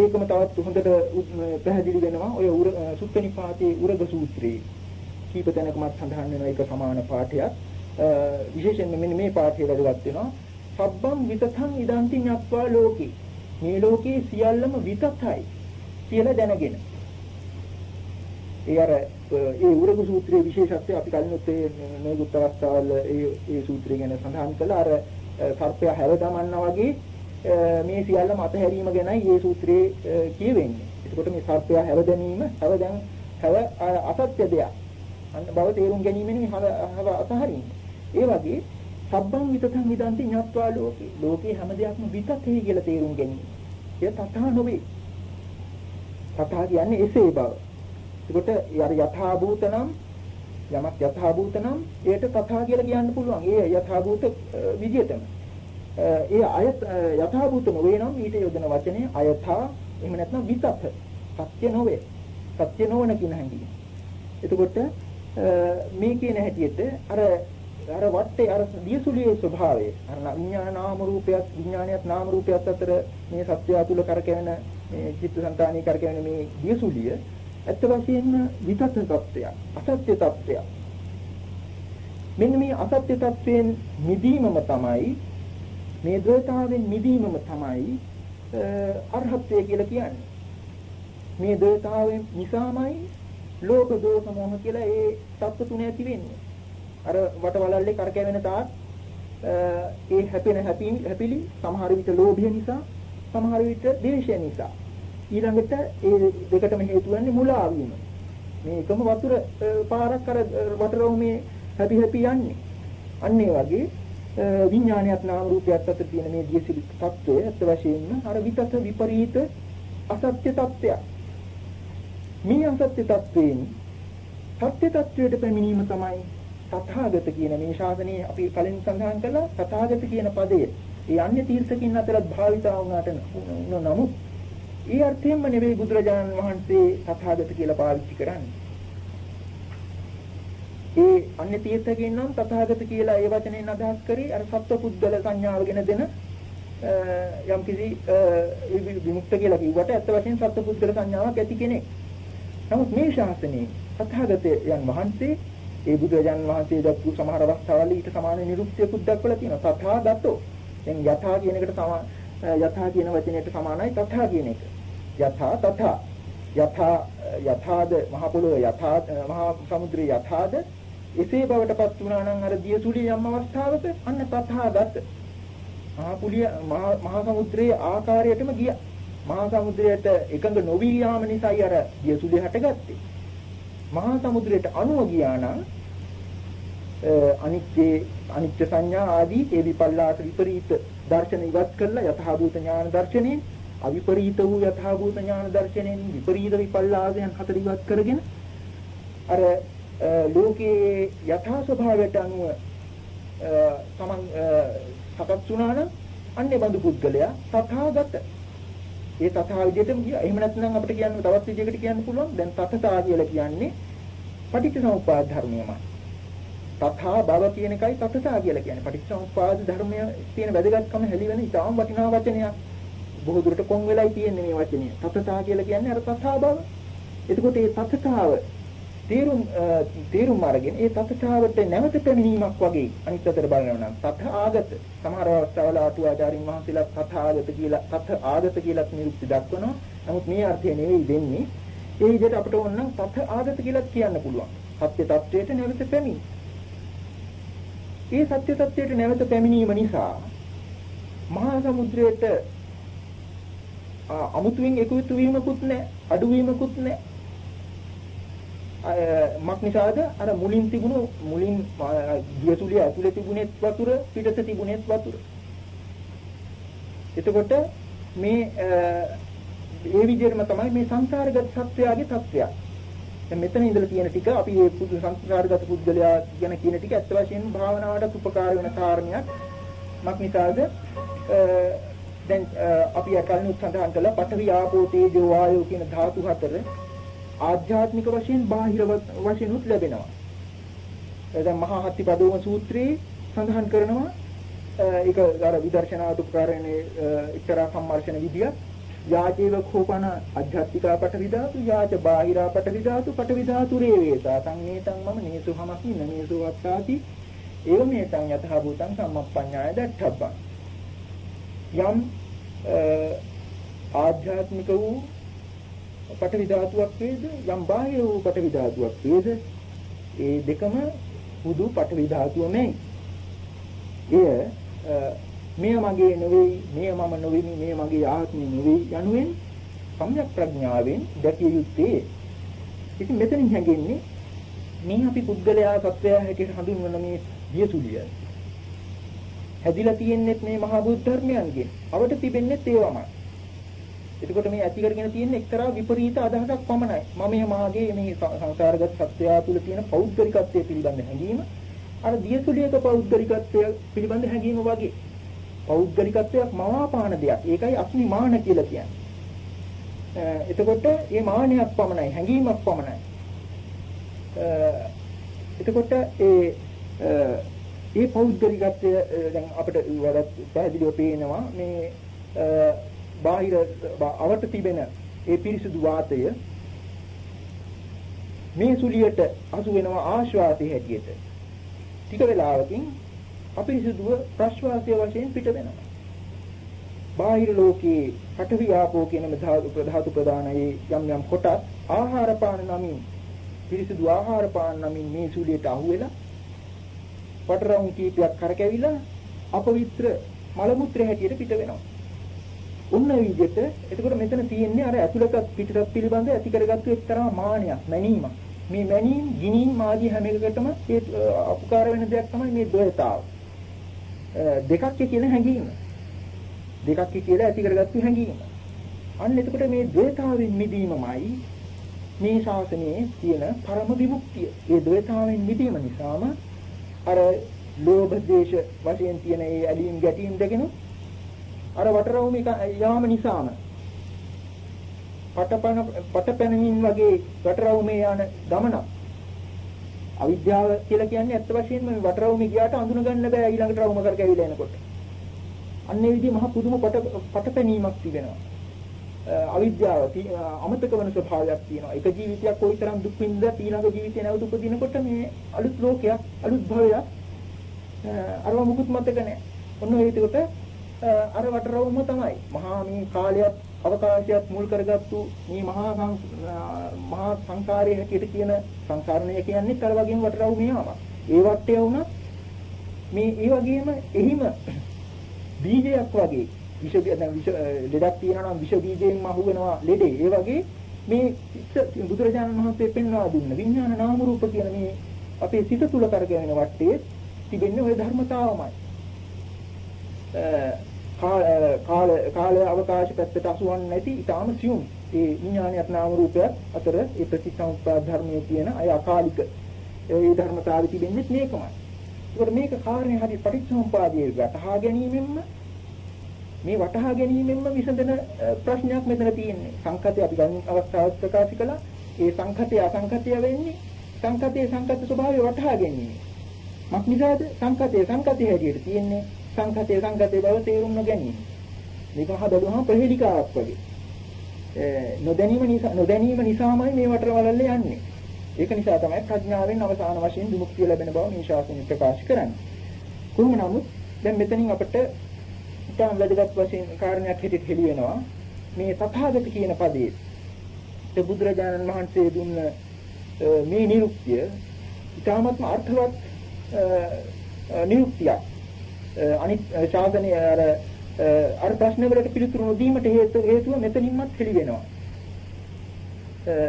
ඒකම තවත් හොඳට පැහැදිලි වෙනවා. ඔය සුත්තනිපාතේ උරග සූත්‍රයේ. කීප තැනකමත් සඳහන් වෙනවා ඒක සමාන පාඨයක්. විශේෂයෙන්ම මෙන්න මේ පාඨය වැදගත් වෙනවා. සබ්බම් විතතං ඉදන්ති ඤත්වා ලෝකේ. මේ ලෝකේ සියල්ලම විතතයි කියලා දැනගෙන. ඒ අර ඒ උරගු සූත්‍රයේ විශේෂත්වය අපි කලිනුත් ඒ මේකුත් අවස්ථාවල ඒ ඒ සූත්‍රය ගැන සඳහන් කළා. අර සර්පයා හැව දමන්නා වගේ මේ සියල්ලම අතහැරීම ගැනයි මේ සූත්‍රයේ කියවෙන්නේ. එතකොට මේ සර්පයා හැව දැමීම හැව දැන් හැව අසත්‍ය දෙයක්. අන්න බව තේරුම් ගැනීමෙන් හැව අතහරින්නේ. ඒ වගේ සබ්බං විතතං විදන්ති ඤත්වා ලෝකේ. ලෝකේ හැම දෙයක්ම විතතේ කියලා තේරුම් ගැනීම. එය තථා නොවේ. තථා කියන්නේ එසේ බව. ඒකට අර යථා භූතනම් යමක් යථා භූතනම් ඒකට තථා කියලා කියන්න පුළුවන්. ඒ යථා භූත විදියටම. ඒ අය යථා භූතම වේනම් ඊට යොදන වචනේ අයථා එහෙම නැත්නම් විතත. සත්‍ය නොවේ. සත්‍ය නොවන කියන හැඟීම. එතකොට මේ කියන හැටියට අර අර වටේ අර දියසුලියේ ස්වභාවය අර විඥාන නාම රූපයත් විඥානයත් නාම රූපයත් අතර මේ සත්‍ය අතුල කරකැවෙන මේ චිත්තසංතානී කරකැවෙන මේ දියසුලිය ඇත්ත වශයෙන්ම විතත් තත්ත්වයක් අසත්‍ය තත්ත්වයක් මෙන්න මේ අසත්‍ය තත්ත්වයෙන් මිදීමම තමයි මේ ද්වේතාවෙන් මිදීමම තමයි අරහත්ත්වය කියලා කියන්නේ. මේ ද්වේතාවෙන් නිසාමයි ලෝක දෝෂ මොහ කියලා ඒ තත්ත්ව තුන ඇති වෙන්නේ. අර වටවලල්ලේ කරකැවෙන තාක් ඒ හැපෙන හැපිලි සමහර විට ලෝභය නිසා සමහර විට ද්වේෂය නිසා. ඊළඟට ඒ දෙකටම හේතු වෙන්නේ මුලා වීම මේ එකම වතුර පාරක් අර වටරොමේ හැපි හැපි යන්නේ. අන්න ඒ වගේ විඥානයත් නාම රූපයත් අතර තියෙන මේ දියසිලි තත්ත්වය අත් වශයෙන්ම අර විතත විපරීත අසත්‍ය තත්ත්වයක්. මේ අසත්‍ය තත්ත්වයෙන් සත්‍ය තත්ත්වයට පැමිණීම තමයි තථාගත කියන මේ ශාසනයේ අපි කලින් සඳහන් කළා තථාගත කියන පදය ඒ අන්‍ය තීර්ථකින් අතරත් භාවිතා වුණාට නමුත් ඒ අර්ථයෙන්ම නෙවෙයි බුදුරජාණන් වහන්සේ තථාගත කියලා පාවිච්චි කරන්නේ. ඒ අන්‍ය තීර්ථකින් නම් තථාගත කියලා ඒ වචනයෙන් අදහස් කරේ අර සත්වපුද්ගල සංඥාවගෙන දෙන යම් කිසි විමුක්ත කියලා කිව්වට ඇත්ත වශයෙන් සත්වපුද්ගල සංඥාවක් ඇති කෙනෙක්. නමුත් මේ ශාසනයේ තථාගතයන් වහන්සේ ඒ බුදුරජාන් වහන්සේ දක්වපු සමහර අවස්ථාවල ඊට සමාන නිරුක්තියකුත් දක්වලා තියෙනවා. තථා දතෝ. දැන් යථා කියන එකට සමා යථා කියන වචනයට සමානයි තථා කියන එක. යථා තථා. යථා යථාද මහ පොළොව යථා මහා සමුද්‍රයේ යථාද එසේ බවටපත් වුණා නම් අර දියසුලිය යම් අවස්ථාවක අන්න තථාගත මහා පුලිය මහා සමුද්‍රයේ ආකාරයටම ගියා. මහා සමුද්‍රයට එකඟ නොවී යාම නිසායි අර දියසුලිය හටගත්තේ. මහා සමුද්‍රයට අනුව ගියා නම් අනිත්‍ය අනිත්‍ය සංඥා ආදී ඒ විපල්ලාස විපරීත දර්ශන ඉවත් කරලා යථාභූත ඥාන දර්ශනයෙන් අවිපරීත වූ යථාභූත ඥාන දර්ශනයෙන් විපරීත විපල්ලාසයන් හතර ඉවත් කරගෙන අර ලෝකයේ යථා ස්වභාවයට අනුව තමන් සකස් වුණා නම් අන්නේ බඳු පුද්ගලයා තථාගත ඒ තථා විදියටම ගියා. එහෙම නැත්නම් අපිට කියන්න තවත් විදියකට කියන්න පුළුවන්. දැන් තථා කියලා කියන්නේ පටිච්චසමුප්පාද ධර්මයමයි. තථා භව කියන එකයි තථා කියලා කියන්නේ. පටිච්චසමුප්පාද ධර්මය තියෙන වැදගත්කම හැලිවෙන ඉතාම වටිනා වචනයක්. බොහෝ දුරට කොන් වෙලයි තියෙන්නේ මේ වචනය. තථා කියලා කියන්නේ අර තථා භව. එතකොට මේ තථාව තේරුම් තේරුම් අරගෙන ඒ තත්ත්වයට නැවත පැමිණීමක් වගේ අනිත් අතට බලනවා නම් තත ආගත සමහර අවස්ථාවල අටුවාචාරින් වහන්සේලා තත ආගත කියලා තත ආගත කියලාත් නිරුක්ති දක්වනවා. නමුත් මේ අර්ථය නෙවෙයි දෙන්නේ ඒ විදිහට අපිට ඕන නම් තත ආගත කියලාත් කියන්න පුළුවන්. සත්‍ය තත්වයට නැවත පැමිණ ඒ සත්‍ය තත්වයට නැවත පැමිණීම නිසා මහා සමුද්‍රයට අමුතුවෙන් එකතු වීමකුත් නැහැ අඩු වීමකුත් නැහැ. මක් නිසාද අර මුලින් තිබුණු මුලින් දියසුලිය ඇතුලේ තිබුණෙත් වතුර පිටත තිබුණෙත් වතුර එතකොට මේ ඒ විදිහටම තමයි මේ සංසාරගත සත්‍යයගේ තත්ත්වය. දැන් මෙතන ඉඳලා තියෙන ටික අපි මේ පුදු සංසාරගත පුද්ගලයා ගැන කියන ටික ඇත්ත වශයෙන්ම භාවනාවට උපකාර වෙන කාරණයක්. මක් නිසාද දැන් අපි අකල්නුත් සඳහන් කළා පඨවි ආපෝ තේජෝ වායෝ කියන ධාතු හතර ආධ්‍යාත්මික වශයෙන් බාහිර වශයෙන් උත් ලැබෙනවා. දැන් මහා හත්තිපදෝම සූත්‍රයේ සඳහන් කරනවා ඒක අර විදර්ශනාට උපකාරන්නේ එක්තරා සම්මර්ෂණ විදිය යාචේව කෝපන අධ්‍යාත්මිකා පටවිදාතු යාච බාහිරා පටවිදාතු පටවිදාතු රේවේතා සංනේතං මම නේසු හමස්මි නමේසු වත්තාති. ඒව මේතං යතහ භූතං සම්මප්පඤ්ඤාය දක්ඛබ්බං යම් ආධ්‍යාත්මික වූ පඨවි ධාතුවක් වේද යම් බාහිර වූ පඨවි ධාතුවක් වේද ඒ දෙකම හුදු පඨවි ධාතුවමයි. එය මෙය මගේ නෙවෙයි, මෙය මම නෙවෙයි, මෙය මගේ ආත්මය නෙවෙයි යනුවෙන් සම්‍යක් ප්‍රඥාවෙන් දැකිය යුත්තේ. ඉතින් මෙතනින් හැඟෙන්නේ මේ අපි පුද්ගලයා සත්වයා හැටියට හඳුන්වන මේ දියසුලිය. හැදිලා තියෙන්නේ මේ මහා බුද්ධ ධර්මයන්ගෙන්. අවට තිබෙන්නේ ඒවමයි. එතකොට මේ ඇති කරගෙන තියෙන එක්තරා විපරීත අදහසක් පමණයි. මම මාගේ මේ සංසාරගත සත්‍යය තුළ තියෙන පෞද්ගලිකත්වයේ පිළිබඳ හැඟීම අර දියසුලියක පෞද්ගලිකත්වය පිළිබඳ හැඟීම වගේ. පෞද්ගලිකත්වයක් මවාපාන දෙයක්. ඒකයි අස්මිමාන කියලා කියන්නේ. එතකොට මේ මානයක් පමණයි, හැඟීමක් පමණයි. එතකොට ඒ ඒ පෞද්ගලිකත්වය දැන් අපිට වඩාත් පැහැදිලිව පේනවා මේ බාහිර අවට තිබෙන ඒ පිරිසුදු වාතය මේ සුලියට අසු වෙනවා ආශ්වාසයේ හැටියට. ටික වෙලාවකින් අපිරිසුදුව ප්‍රශ්වාසය වශයෙන් පිට වෙනවා. බාහිර ලෝකයේ පඨවි ආපෝ කියන ධාතු ධාතු ප්‍රදානයේ යම් යම් කොටස් ආහාර පාන නමින් පිරිසුදු ආහාර පාන නමින් මේ සුලියට අහු වෙලා පතරම් කීපයක් කරකැවිලා අපවිත්‍ර මල මුත්‍ර හැටියට පිට වෙනවා. උන්න විදිහට එතකොට මෙතන තියෙන්නේ අර ඇතුළත පිටරත් පිළිබඳ ඇති කරගත්තු එක්තරා මානයක් මැනීමක්. මේ මැනීම් ගිනීම් ආදී හැම එකකටම ඒ අපකාර වෙන දෙයක් තමයි මේ ද්වයතාව. දෙකක් කියන හැඟීම. දෙකක් කියලා ඇති කරගත්තු හැඟීම. අන්න එතකොට මේ ද්වයතාවෙන් මිදීමමයි මේ ශාසනයේ තියෙන පරම විමුක්තිය. ඒ ද්වයතාවෙන් මිදීම නිසාම අර ලෝභ දේශ වශයෙන් තියෙන ඒ ඇලීම් ගැටීම් දෙකෙනු අර වටරවුමේ යාම නිසාම පටපන පටපැනමින් වගේ වටරවුමේ යන ගමන අවිද්‍යාව කියලා කියන්නේ ඇත්ත වශයෙන්ම මේ වටරවුමේ ගියාට අඳුන ගන්න බෑ ඊළඟට රවුම කර කැවිලා එනකොට. අන්නේ විදිහ මහ පුදුම පට පටපැනීමක් තිබෙනවා. අවිද්‍යාව අමතක වෙන ස්වභාවයක් තියෙනවා. එක ජීවිතයක් කොයිතරම් දුක් විඳලා ඊළඟ ජීවිතේ නැවත උපදිනකොට මේ අලුත් ලෝකයක් අලුත් භවයක් අරව මුකුත් මතක නැහැ. ඔන්න ඒකට අර වටරවුම තමයි. මහා මේ කාලයක් අවකාශයක් මුල් කරගත්තු මේ මහා මහා සංකාරයේ හැටියට කියන සංසාරණය කියන්නේ අර වගේම වටරවුමේ ආම. ඒ වටේ වුණා මේ ඒ වගේම එහිම බීජයක් වගේ විෂ දැන් විෂ ලෙඩක් තියෙනවා නම් විෂ බීජයෙන් මහු වෙනවා ලෙඩේ. ඒ වගේ මේ බුදුරජාණන් වහන්සේ පෙන්වා දුන්න විඥාන නාම රූප කියන මේ අපේ සිත තුල කරගෙන වටේ තිබෙන්නේ ওই ධර්මතාවමයි. කාල කාල අවකාශ පැත්තට අසුවන්නේ නැති ඊටාම සියුම් ඒ විඥානයක් නාම රූපයක් අතර ඒ ප්‍රතිසංස්පාද ධර්මයේ තියෙන අය අකාලික ඒ ධර්මතාවය තිබෙන්නේ මේකමයි. ඒකට මේක කාරණේ හරි පටිච්චසමුපාදයේ වටහා ගැනීමෙන්ම මේ වටහා ගැනීමෙන්ම විසඳන ප්‍රශ්නයක් මෙතන තියෙන්නේ. සංකතය අපි ගන්න අවස්ථාවක් ප්‍රකාශ කළා. ඒ සංකතය අසංකතය වෙන්නේ සංකතයේ සංකත ස්වභාවය වටහා ගැනීම. මක් නිසාද සංකතයේ සංකතය හැටියට තියෙන්නේ සංකතයේ සංකතයේ බව තේරුම් නොගැනීම. මේක හදලුවම ප්‍රහේලිකාවක් වගේ. නොදැනීම නිසා නොදැනීම නිසාමයි මේ වටරවලල්ල යන්නේ. ඒක නිසා තමයි ප්‍රඥාවෙන් අවසාන වශයෙන් විමුක්තිය ලැබෙන බව මේ ශාසනය ප්‍රකාශ කරන්නේ. කොහොම නමුත් දැන් මෙතනින් අපිට ඉතාම වැදගත් වශයෙන් කාරණයක් හැටියට හෙළි වෙනවා මේ තථාගත කියන පදයේ ඒ බුදුරජාණන් වහන්සේ දුන්න මේ නිරුක්තිය ඉතාමත්ම අර්ථවත් නිරුක්තියක් අනිත් ශාසනයේ අර අර ප්‍රශ්න වලට පිළිතුරු නොදීමට හේතු හේතුව මෙතනින්මත් හෙළි වෙනවා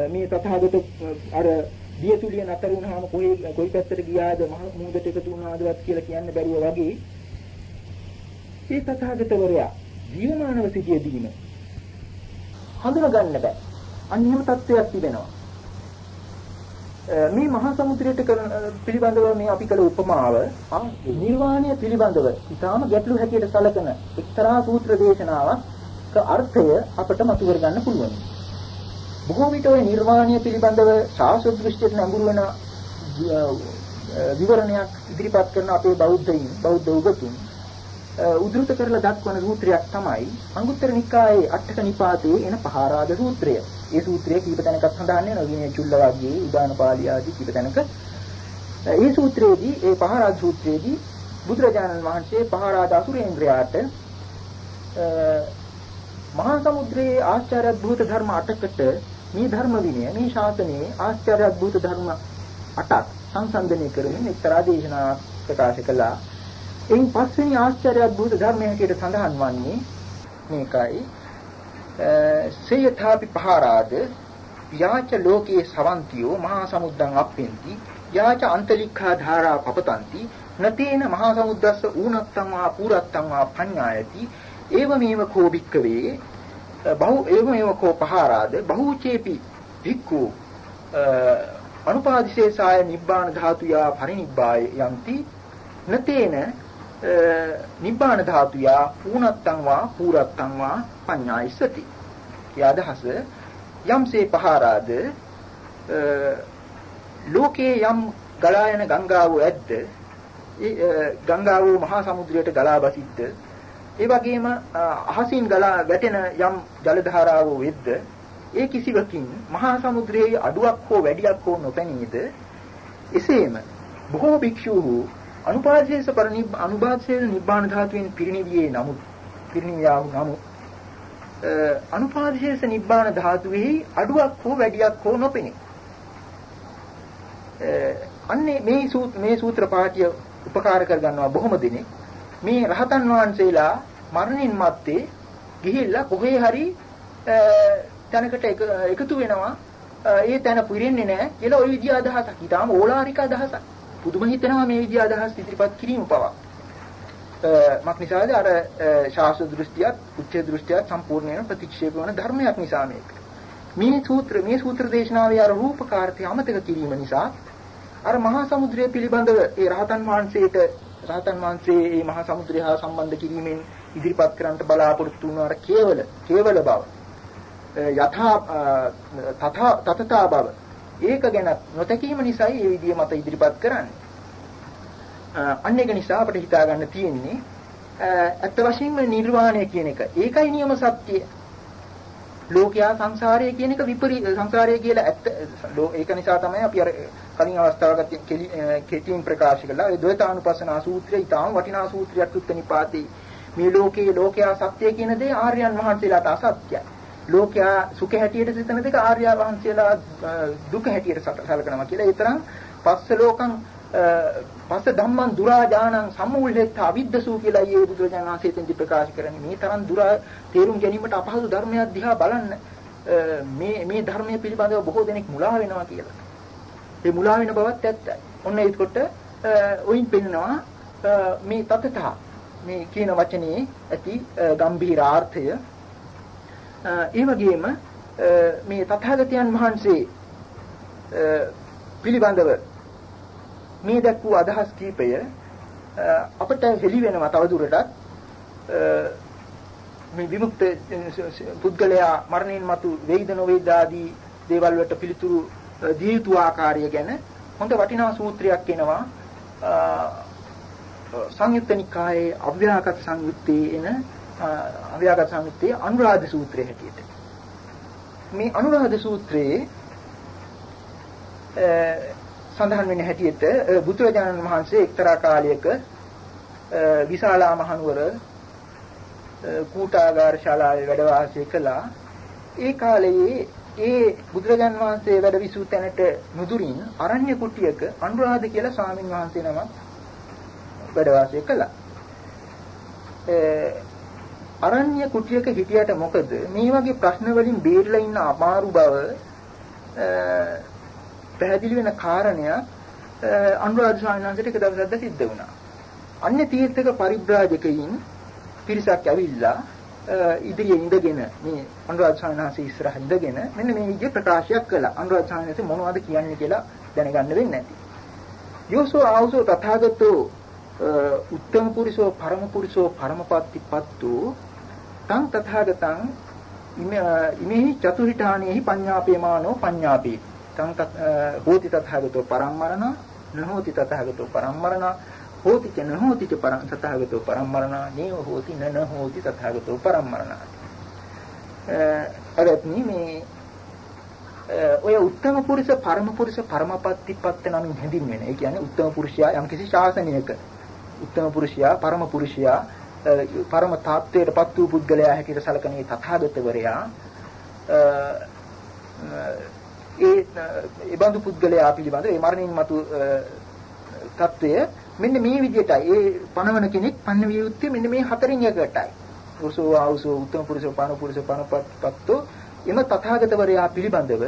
මේ තථාගත අර දියතුලිය නතර වුණාම කොයි කොයි පැත්තට ගියාද මහ මූදට එකතු වුණාදවත් කියලා කියන්න බැරුව වගේ ඒ තථාගතවරයා ජීවමානව සිටියදීම හඳුනගන්න බෑ. අන්න එහෙම තත්ත්වයක් තිබෙනවා. මේ මහා සමුද්‍රයට පිළිබඳව මේ අපි කළ උපමාව නිර්වාණය පිළිබඳව ඉතාම ගැටලු හැටියට සැලකෙන එක්තරා සූත්‍ර දේශනාවක් අර්ථය අපට මතු කර ගන්න පුළුවන්. බොහෝ විට ওই නිර්වාණය පිළිබඳව ශාස්ත්‍ර දෘෂ්ටියට නඟුරු වෙන විවරණයක් ඉදිරිපත් කරන අපේ බෞද්ධයින් බෞද්ධ උගතුන් උද්දෘත කරලා දක්වන සූත්‍රයක් තමයි අංගුත්තර නිකායේ අටක නිපාතේ එන පහාරාද සූත්‍රය. ඒ සූත්‍රයේ කීප තැනක සඳහන් වෙනවා විනය චුල්ල වර්ගයේ උදාන පාළි ආදී කීප තැනක. ඒ සූත්‍රයේදී ඒ පහාරාද සූත්‍රයේදී බුදුරජාණන් වහන්සේ පහාරාද අසුරේන්ද්‍රයාට මහා සමුද්‍රයේ ආශ්චර්ය අద్භූත ධර්ම අටකට මේ ධර්ම විනය මේ ශාසනයේ ආශ්චර්ය අద్භූත ධර්ම අටක් සංසන්දනය කරමින් එක්තරා දේශනාවක් ප්‍රකාශ කළා. එයින් පස්වෙනි ආශ්චර්ය අద్භූත ධර්මය හැටියට සඳහන් වන්නේ මේකයි. සේයථාපි පහරාද යාච ලෝකේ සවන්තියෝ මහා සමුද්දං අප්පෙන්ති යාච අන්තලික්ඛා ධාරා පපතಂತಿ නතේන මහා සමුද්දස්ස ඌනත්තං වා පුරත්තං වා පඤ්ඤායති ඒවමේව කෝ භික්කවේ බහු ඒවමේව කෝ පහරාද බහූචේපි භික්ඛු අනුපාදිශේසාය නිබ්බාන ධාතුයා පරිනිබ්බාය යන්ති නතේන නිබ්බාන ධාතුයා ඌනත්තං වා පූරත්තං වා පඤ්ඤායිසති. ඒ අදහස යම්සේ පහරාද ලෝකේ යම් ගලා යන ගංගාව ඇද්ද ඒ ගංගාව මහා සමුද්‍රයට ගලා බසිද්ද ඒ වගේම අහසින් ගලා වැටෙන යම් ජල ධාරාව වෙද්ද ඒ කිසිවකින් මහා සමුද්‍රයේ අඩුවක් හෝ වැඩියක් හෝ නොපැනීද එසේම බොහෝ භික්ෂූහු අනුපාදශේෂ පරිනිබ්බ අනුපාදශේෂ නිබ්බාන ධාතුවෙන් පිරිනිවියේ නමුත් පිරිනිවියා නමුත් අනුපාදශේෂ නිබ්බාන ධාතුවේ අඩුවක් හෝ වැඩියක් හෝ නොපෙනේ. අන්නේ මේ සූත් මේ සූත්‍ර පාඨය උපකාර කර ගන්නවා බොහොම දිනේ. මේ රහතන් වහන්සේලා මරණින් මත්තේ ගිහිල්ලා කොහේ හරි තැනකට එකතු වෙනවා ඒ තැන පුරින්නේ නැහැ කියලා ওই විදිහ අදහසක්. ඊටාම ඕලාරික අදහසක්. පුදුම හිතෙනවා මේ විදිහ අදහස් ඉදිරිපත් කිරීම පවා. මක් නිසාද අර ශාස්ත්‍ර දෘෂ්ටියත් උච්ච දෘෂ්ටියත් සම්පූර්ණයෙන් ප්‍රතික්ෂේප වන ධර්මයක් නිසා මේක. මේ සූත්‍ර මේ සූත්‍ර දේශනාවේ අර රූපකාර්ථය අමතක කිරීම නිසා අර මහා සමුද්‍රය පිළිබඳව ඒ රහතන් වහන්සේට රහතන් වහන්සේ මේ මහා සමුද්‍රය හා සම්බන්ධ කිරීමෙන් ඉදිරිපත් කරන්නට බලාපොරොත්තු වුණ අර කේවල කේවල බව යථා තථා තතතා බව ඒක ගැන නොතකීම නිසායි මේ විදිය මත ඉදිරිපත් කරන්නේ. අන්න ඒක නිසා අපිට හිතා ගන්න තියෙන්නේ ඇත්ත වශයෙන්ම නිර්වාණය කියන එක. ඒකයි නියම සත්‍යය. ලෝකයා සංසාරය කියන එක විපරි සංසාරය කියලා ඇත්ත ඒක නිසා තමයි අපි අර කලින් අවස්ථාවක කෙටියෙන් ප්‍රකාශ කළා. ඒ ද්වේතානුපස්සනා සූත්‍රය ඊටාම වටිනා සූත්‍රයක් උත්තනිපාතේ. මේ ලෝකයේ ලෝකයා සත්‍ය කියන දේ ආර්යයන් වහන්සේලාට අසත්‍යයි. ලෝකයා සුඛ හැටියට සිතන දෙක ආර්ය වහන්සේලා දුක හැටියට සලකනවා කියලා. ඒ තරම් පස්ස ලෝකං පස්ස ධම්මං දුරාජානං සම්මූලෙත් අවිද්දසු කියලා ඊයේ බුදුරජාණන් වහන්සේ තෙන්දි ප්‍රකාශ කරන්නේ මේ තරම් දුර තේරුම් ගැනීමට අපහසු ධර්මයක් දිහා බලන්න මේ මේ ධර්මයේ පිළිබඳව බොහෝ දෙනෙක් මුලා වෙනවා කියලා. ඒ මුලා වෙන බවත් ඇත්තයි. ඔන්න ඒකට ඔයින් පෙන්නනවා මේ තතත මේ කියන වචනේ ඇති ගම්භීරාර්ථය ඒ වගේම මේ තථාගතයන් වහන්සේ පිළිබඳව මේ දැක් වූ අදහස් කීපය අපට හෙළි වෙනවා තවදුරටත්. මේ විමුක්ත පුද්ගලයා මරණයන් මතු වේද නොවේද ආදී දේවල් වලට පිළිතුරු දිය යුතු ආකාරය ගැන හොඳ වටිනා සූත්‍රයක් එනවා. සංයුත්ත නිකායේ අව්‍යාගත සංයුත්තේ එන අව්‍යාගත සංයුත්තේ අනුරාධ සූත්‍රය හැටියට මේ අනුරාධ සූත්‍රයේ සඳහන් වෙන හැටියට බුදුරජාණන් වහන්සේ එක්තරා කාලයක විශාලා මහනුවර කූටාගාර ශාලාවේ වැඩ වාසය කළා. ඒ කාලයේ ඒ බුදුරජාන් වහන්සේ වැඩ විසූ තැනට නුදුරින් අරණ්‍ය කුටියක අනුරාධ කියලා ස්වාමින් වහන්සේ නමක් වැඩ වාසය කළා. අරණ්‍ය කුටියක හිටියට මොකද මේ වගේ ප්‍රශ්න වලින් බේරලා ඉන්න අමාරු බව පැහැදිලි වෙන කාරණයක් අනුරාධ ස්වාමීන් වහන්සේට එක දවසක් සිද්ධ වුණා. අන්‍ය තීර්ථක පරිබ්‍රාජකයින් පිරිසක් ඇවිල්ලා ඉදිරියේ ඉඳගෙන මේ අනුරාධ ස්වාමීන් වහන්සේ ඉස්සරහ ඉඳගෙන මෙන්න මේ විදිහේ ප්‍රකාශයක් කළා. අනුරාධ ස්වාමීන් වහන්සේ මොනවද කියන්නේ කියලා දැනගන්න වෙන්නේ නැති. යෝසෝ ආවසෝ තථාගතෝ උත්තම පුරිසෝ පරම පුරිසෝ පරමපත්තිපත්තු තං තථාගතං ඉමෙහි චතුහිඨානේහි පඤ්ඤාපේමානෝ පඤ්ඤාපේ. තං හෝති තථාගතෝ පරම්මරණ නහෝති තථාගතෝ පරම්මරණ හෝති ච නහෝති ච පරං තථාගතෝ පරම්මරණ නේව හෝති නන හෝති තථාගතෝ පරම්මරණ. අරත්නි මේ ඔය උත්තම පුරුෂ පරම පුරුෂ පරමපත්තිපත්ත නමින් හැඳින්වෙන. ඒ කියන්නේ උත්තම පුරුෂයා යම්කිසි ශාසනයක. උත්තම පුරුෂයා පරම පුරුෂයා පරම තාත්වයටපත් වූ පුද්ගලයා හැටියට සැලකෙන මේ තථාගතවරයා ඒ ඒබඳු පුද්ගලයා පිළිබඳ ඒ මරණින් මතු තත්වය මෙන්න මේ විදිහටයි ඒ පණවන කෙනෙක් පන්න විය යුත්තේ මෙන්න මේ හතරින් එකටයි රුසෝ ආවුසෝ උත්තම පුරුෂෝ පාන පුරුෂෝ පානපත්තු එම තථාගතවරයා පිළිබඳව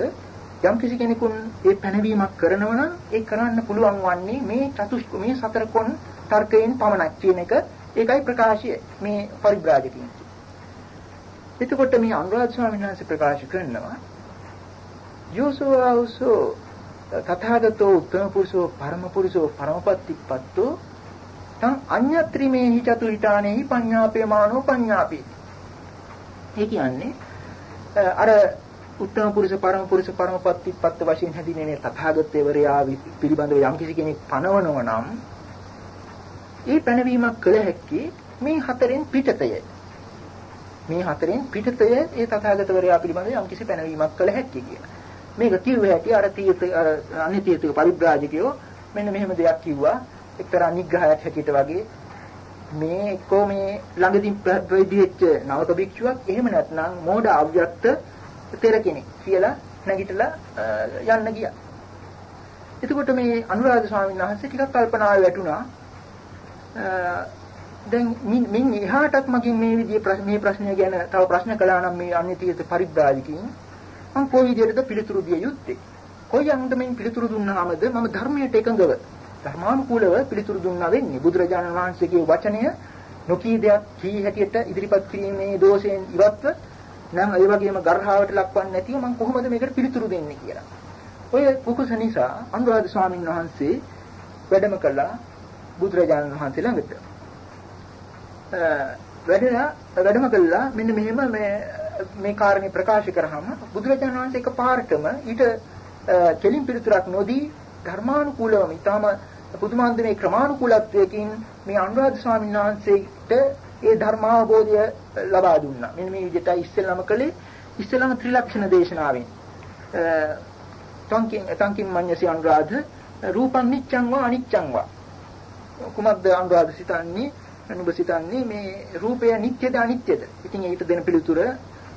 යම් කිසි කෙනෙකුන් ඒ පැනවීමක් කරනවා නම් ඒ කරන්න පුළුවන් වන්නේ මේ චතුෂ්ක මේ සතර කොන් තර්කයෙන් පමණක් කියන එක ඒකයි ප්‍රකාශය මේ පරිබ්‍රාජකින්. එතකොට මේ අනුරාධ ස්වාමීන් වහන්සේ ප්‍රකාශ කරනවා යෝසෝ ආවසෝ තථාගතෝ උත්තම පුරුෂෝ පරම පුරුෂෝ පරමපත්තිපත්තෝ තං අඤ්ඤත්‍රිමේහි චතුහිතානේහි පඤ්ඤාපේමානෝ පඤ්ඤාපේ. ඒ කියන්නේ අර උත්තම පුරුෂ පරම පුරුෂ පරමපත්තිපත්ත වශයෙන් හැදින්නේ තථාගතේවරයා පිළිබඳව යම් කිසි කෙනෙක් පනවනව නම් ඒ පැනවීමක් කළ හැක්කේ මේ හතරෙන් පිටතය. මේ හතරෙන් පිටතය ඒ තථාගතවරයා පිළිබඳව යම් කිසි පැනවීමක් කළ හැක්කේ කියලා. මේක කිව්ව හැටි අර තීර්ථ අර අනිතීර්ථක පරිබ්‍රාජකයෝ මෙන්න මෙහෙම දෙයක් කිව්වා එක්තරා නිග්‍රහයක් හැටියට වගේ මේ එක්කෝ මේ ළඟදී ප්‍රවේදීච්ච නවක භික්ෂුවක් එහෙම නැත්නම් මෝඩ අව්‍යක්ත තෙර කෙනෙක් කියලා නැගිටලා යන්න ගියා. එතකොට මේ අනුරාධ ස්වාමීන් වහන්සේ ටිකක් කල්පනාවේ වැටුණා. දැන් මින් එහාටත් මගෙන් මේ විදිහේ මේ ප්‍රශ්නය ගැන තව ප්‍රශ්න කළා නම් මේ අනිතීර්ථ පරිබ්‍රාජකින් මම කොයි විදිහටද පිළිතුරු දිය යුත්තේ? කොයි අන්දමින් පිළිතුරු දුන්නාමද මම ධර්මයට එකඟව ධර්මානුකූලව පිළිතුරු දුන්නා වෙන්නේ බුදුරජාණන් වහන්සේගේ වචනය නොකී දෙයක් කී හැටියට ඉදිරිපත් කිරීමේ දෝෂයෙන් ඉවත්ව නම් ඒ වගේම ගර්හාවට ලක්වන්නේ නැතිව මම කොහොමද මේකට පිළිතුරු දෙන්නේ කියලා. ඔය කුකුස නිසා අනුරාධ ස්වාමීන් වහන්සේ වැඩම කළා බුදුරජාණන් වහන්සේ ළඟට. වැඩලා වැඩම කළා මෙන්න මෙහෙම මේ මේ කාරණේ ප්‍රකාශ කරාම බුදුරජාණන් වහන්සේ එකපාරටම ඊට කෙලින් පිළිතුරක් නොදී ධර්මානුකූලවම ඊටම පුදුමාන්දමේ ක්‍රමානුකූලත්වයකින් මේ අනුරාධ ස්වාමීන් වහන්සේට ඒ ධර්මාවබෝධය ලබා දුන්නා. මෙන්න මේ විදිහට ඉස්සෙල්ලාම කළේ ඉස්සෙල්ලාම ත්‍රිලක්ෂණ දේශනාවෙන්. තංකින් තංකින් මඤ්ඤසි අනුරාධ රූපං නිච්ඡං වා අනිච්ඡං වා. කුමක්ද අනුරාධ සිතන්නේ? අනුබ සිතන්නේ මේ රූපය නිට්ටයද අනිත්‍යද? ඉතින් ඊට දෙන පිළිතුර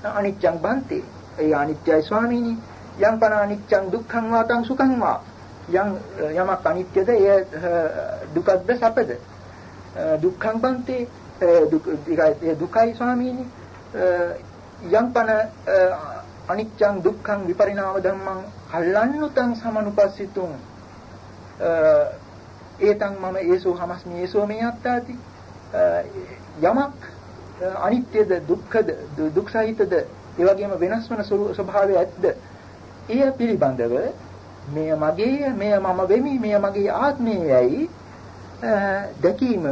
අනිච්චං බන්තේ. ඒ අනිත්‍යයි ස්වාමීනි. යම් පන අනිච්චං දුක්ඛං වාතං සුඛං වා. යම් යමක් අනිත්‍යද එය දුකක්ද සැපද? දුක්ඛං බන්තේ දුකයි ස්වාමීනි. යම් පන අනිච්චං දුක්ඛං විපරිණාම ධම්මං කල්ලන්නුතං සමනුපස්සිතුං ඒතං මම ඒසෝ හමස්මි ඒසෝ මේ අත්තාති යමක් අනිත්‍යද දුක්ඛද දුක් සහිතද ඒ වගේම වෙනස් වන ස්වභාවය ඇද්ද එය පිළිබඳව මෙය මගේ මෙය මම වෙමි මෙය මගේ ආත්මයයි දැකීම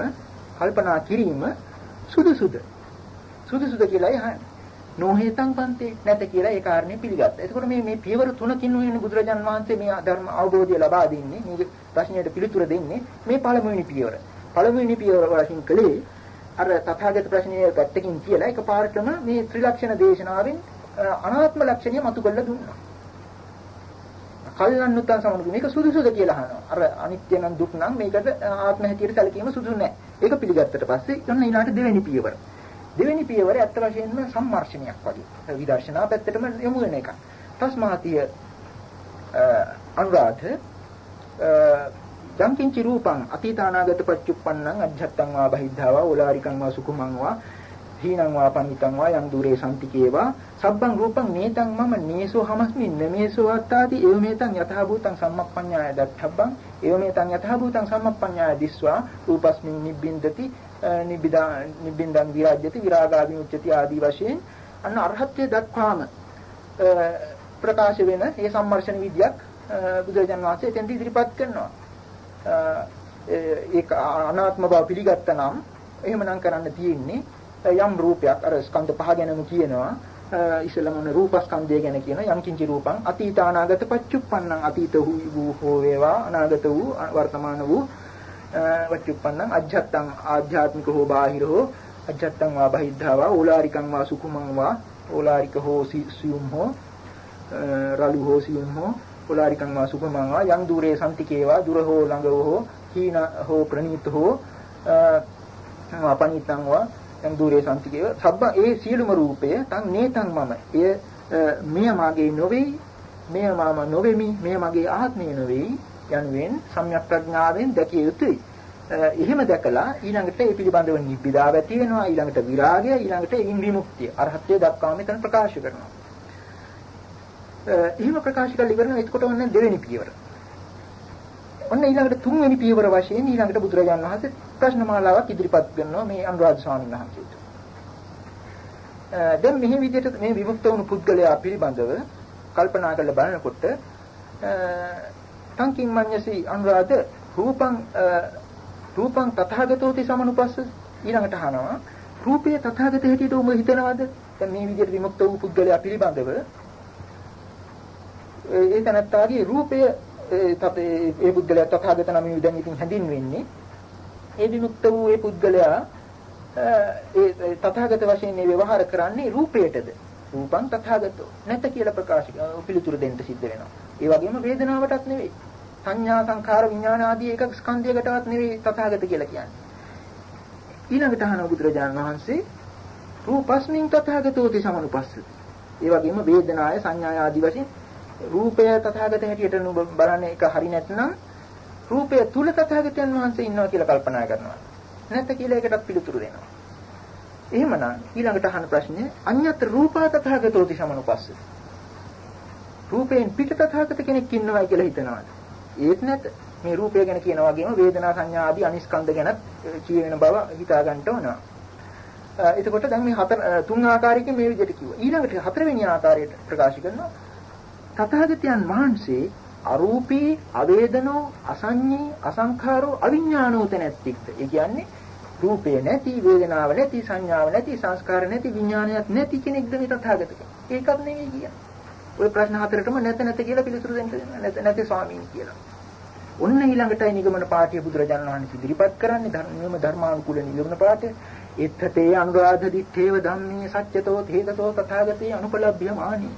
කල්පනා කිරීම සුදුසුද? සුදුසුද කියලායි අහන්නේ. නොහේතං පන්තේ නැත කියලා ඒ කාරණේ පිළිගත්තා. එතකොට මේ මේ පියවර තුනකින් වෙන බුදුරජාන් වහන්සේ මේ ධර්ම අවබෝධය ලබා දෙන්නේ මේ ප්‍රශ්නයට පිළිතුර දෙන්නේ මේ පළමුවෙනි පියවර. පළමුවෙනි පියවර වලින් කලේ අර තථාගත ප්‍රශ්නයේ පැත්තකින් කියලා එකපාරටම මේ ත්‍රිලක්ෂණ දේශනාවෙන් අනාත්ම ලක්ෂණය මතු කරලා දුන්නා. කල්යන්නුත්තන් සමනුක මේක සුදුසුද කියලා අහනවා. අර අනිත්‍ය නම් දුක් නම් මේකට ආත්ම හැටියට සැලකීම සුදුසු නැහැ. ඒක පිළිගත්තට පස්සේ ඔන්න ඊළාට දෙවෙනි පියවර. දෙවෙනි පියවර ඇත්ත වශයෙන්ම සම්මර්ෂණයක් වගේ. විදර්ශනා පැත්තටම යොමු වෙන එකක්. තස්මාතිය අනුරාධ යම්කින්චි රූපං අතීතානාගත පච්චුප්පන්නං අජ්ජත්තං වා බහිද්ධාවා ඕලාරිකං වා සුකුමං වා හීනං වා පනිතං වා යම් දුරේ සම්තිකේවා සබ්බං රූපං නේතං මම නේසෝ හමස්මි නමේසෝ අත්තාති එව මේතං යතහ භූතං සම්මප්පඤ්ඤාය දත්තබ්බං එව මේතං යතහ භූතං සම්මප්පඤ්ඤාය දිස්වා රූපස්මින් නිබ්බින්දති නිබ්බිදා නිබ්බින්දං විරාජ්‍යති විරාගාදී උච්චති ආදී වශයෙන් අන්න අරහත්ත්වයට දක්වාම ප්‍රකාශ වෙන මේ සම්මර්ෂණ විද්‍යක් බුදුරජාන් වහන්සේ එතෙන්ට ඉදිරිපත් කරනවා. ඒක අනාත්ම බව පිළිගත්තා නම් එහෙමනම් කරන්න තියෙන්නේ යම් රූපයක් අර ස්කන්ධ පහ ගැනම කියනවා ඉස්සලම රූපස්කන්ධය ගැන කියන යම් කිංචි රූපං අතීත අනාගත පච්චුප්පන්නං අතීත වූ හෝ වේවා අනාගත වූ වර්තමාන වූ වච්චුප්පන්නං අජ්ජත්තං ආධ්‍යාත්මික හෝ බාහිර හෝ අජ්ජත්තං වා බහිද්ධා වා ඕලාරිකං වා සුකුමං වා ඕලාරික හෝ සියුම් හෝ රළු හෝ සියුම් හෝ ඕලාරිකං වා සුකුමං වා යම් දුරේ සම්තිකේවා දුර හෝ ළඟ හෝ හීන හෝ ප්‍රණීත හෝ අපනිතං වා යම් දුරේ සම්තිකේව සබ්බ ඒ සියලුම රූපය තන් නේතං මම. එය මෙය මාගේ නොවේ මෙය මම නොවේමි මෙය මගේ ආත්මය නොවේ. යනුවෙන් සම්‍යක් ප්‍රඥාවෙන් දැකිය යුතුයි. එහෙම දැකලා ඊළඟට ඒ පිළිබඳව නිබ්බිදාව ඇති වෙනවා ඊළඟට විරාගය ඊළඟට ඉන් විමුක්තිය අරහත්ත්වයට දක්වාම මෙතන ප්‍රකාශ කරනවා. එහෙම ප්‍රකාශ කරලා ඉවරන එතකොට ඔන්න දෙවෙනි පියවර. ඔන්න ඊළඟට තුන්වෙනි පියවර වශයෙන් ඊළඟට බුදුරජාණන් වහන්සේ ප්‍රශ්න මාලාවක් ඉදිරිපත් කරනවා මේ අනුරාධ ස්වාමීන් වහන්සේට. දැන් මෙහි විදිහට මේ විමුක්ත වුණු පුද්ගලයා පිළිබඳව කල්පනා කරලා බලනකොට තංකින් මඤ්ඤසි අනුරාධ රූපං රූපං තථාගතෝති සමනුපස්ස. ඊළඟට අහනවා රූපේ තථාගත හැටියට උඹ හිතනවද? දැන් මේ විදිහට විමුක්ත වූ පුද්ගලයා පිළිබඳව. ඒ තනත්තාගේ රූපය තතේ ඒ පුද්ගලයා තථාගත නමින් දැන් ඉතින් හැඳින්වෙන්නේ. ඒ විමුක්ත වූ ඒ පුද්ගලයා ඒ තථාගත වශයෙන් මේ ව්‍යවහාර කරන්නේ රූපයටද? රූපං තථාගතෝ නැත කියලා ප්‍රකාශ පිළිතුරු දෙන්න සිද්ධ වෙනවා ඒ වගේම වේදනාවටත් නෙවෙයි සංඥා සංඛාර විඥාන ආදී එකක් ස්කන්ධයකටවත් නෙවෙයි තථාගත කියලා කියන්නේ ඊළඟට අහන බුදුරජාණන් වහන්සේ රූපස්මින් තථාගතෝති සමනුපස්සති ඒ වගේම වේදනාය සංඥාය ආදී වශයෙන් රූපය තථාගත හැටියට නුඹ බලන්නේ එක හරි නැත්නම් රූපය තුල තථාගතයන් වහන්සේ ඉන්නවා කියලා කල්පනා කරනවා. නැත්te කියලා ඒකටත් පිළිතුරු දෙනවා. එහෙමනම් ඊළඟට අහන ප්‍රශ්නේ අඤ්ඤත් රූපා තථාගතෝති සමනුපස්ස. රූපයෙන් පිට තථාගත කෙනෙක් ඉන්නවා කියලා හිතනවාද? ඒත් නැත. මේ රූපය ගැන කියන වගේම වේදනා සංඥා ආදී අනිස්කන්ධ ගැන කියවෙන බව හිතා ගන්නට ඕනවා. එතකොට දැන් මේ හතර තුන් ආකාරයකින් මේ විදිහට කිව්වා. ඊළඟට හතරවෙනි ආකාරයට ප්‍රකාශ කරනවා තථාගතයන් වහන්සේ අරූපී, අවේදනෝ, අසඤ්ඤී, අසංඛාරෝ, අවිඥානෝත නැත්තික්ද. ඒ කියන්නේ රූපේ නැති, වේදනාව නැති, සංඥාව නැති, සංස්කාර නැති, විඥානයක් නැති කෙනෙක්ද මේ තථාගත කෙනෙක්. ඒකත් නෙවෙයි කියන්නේ. ওই ප්‍රශ්න හතරටම නැත නැත කියලා පිළිතුරු දෙන්න නැත නැති ස්වාමීන් කියලා. ඔන්න ඊළඟටයි නිගමන පාඨය බුදුරජාණන් වහන්සේ ඉදිරිපත් කරන්නේ ධර්මයේම ධර්මානුකූල නිගමන පාඨය. එත්තතේ අනුරාධ දිත්තේව ධම්මේ සත්‍යතෝ තේතතෝ තථාගතේ අනුපලබ්භ්‍යමානී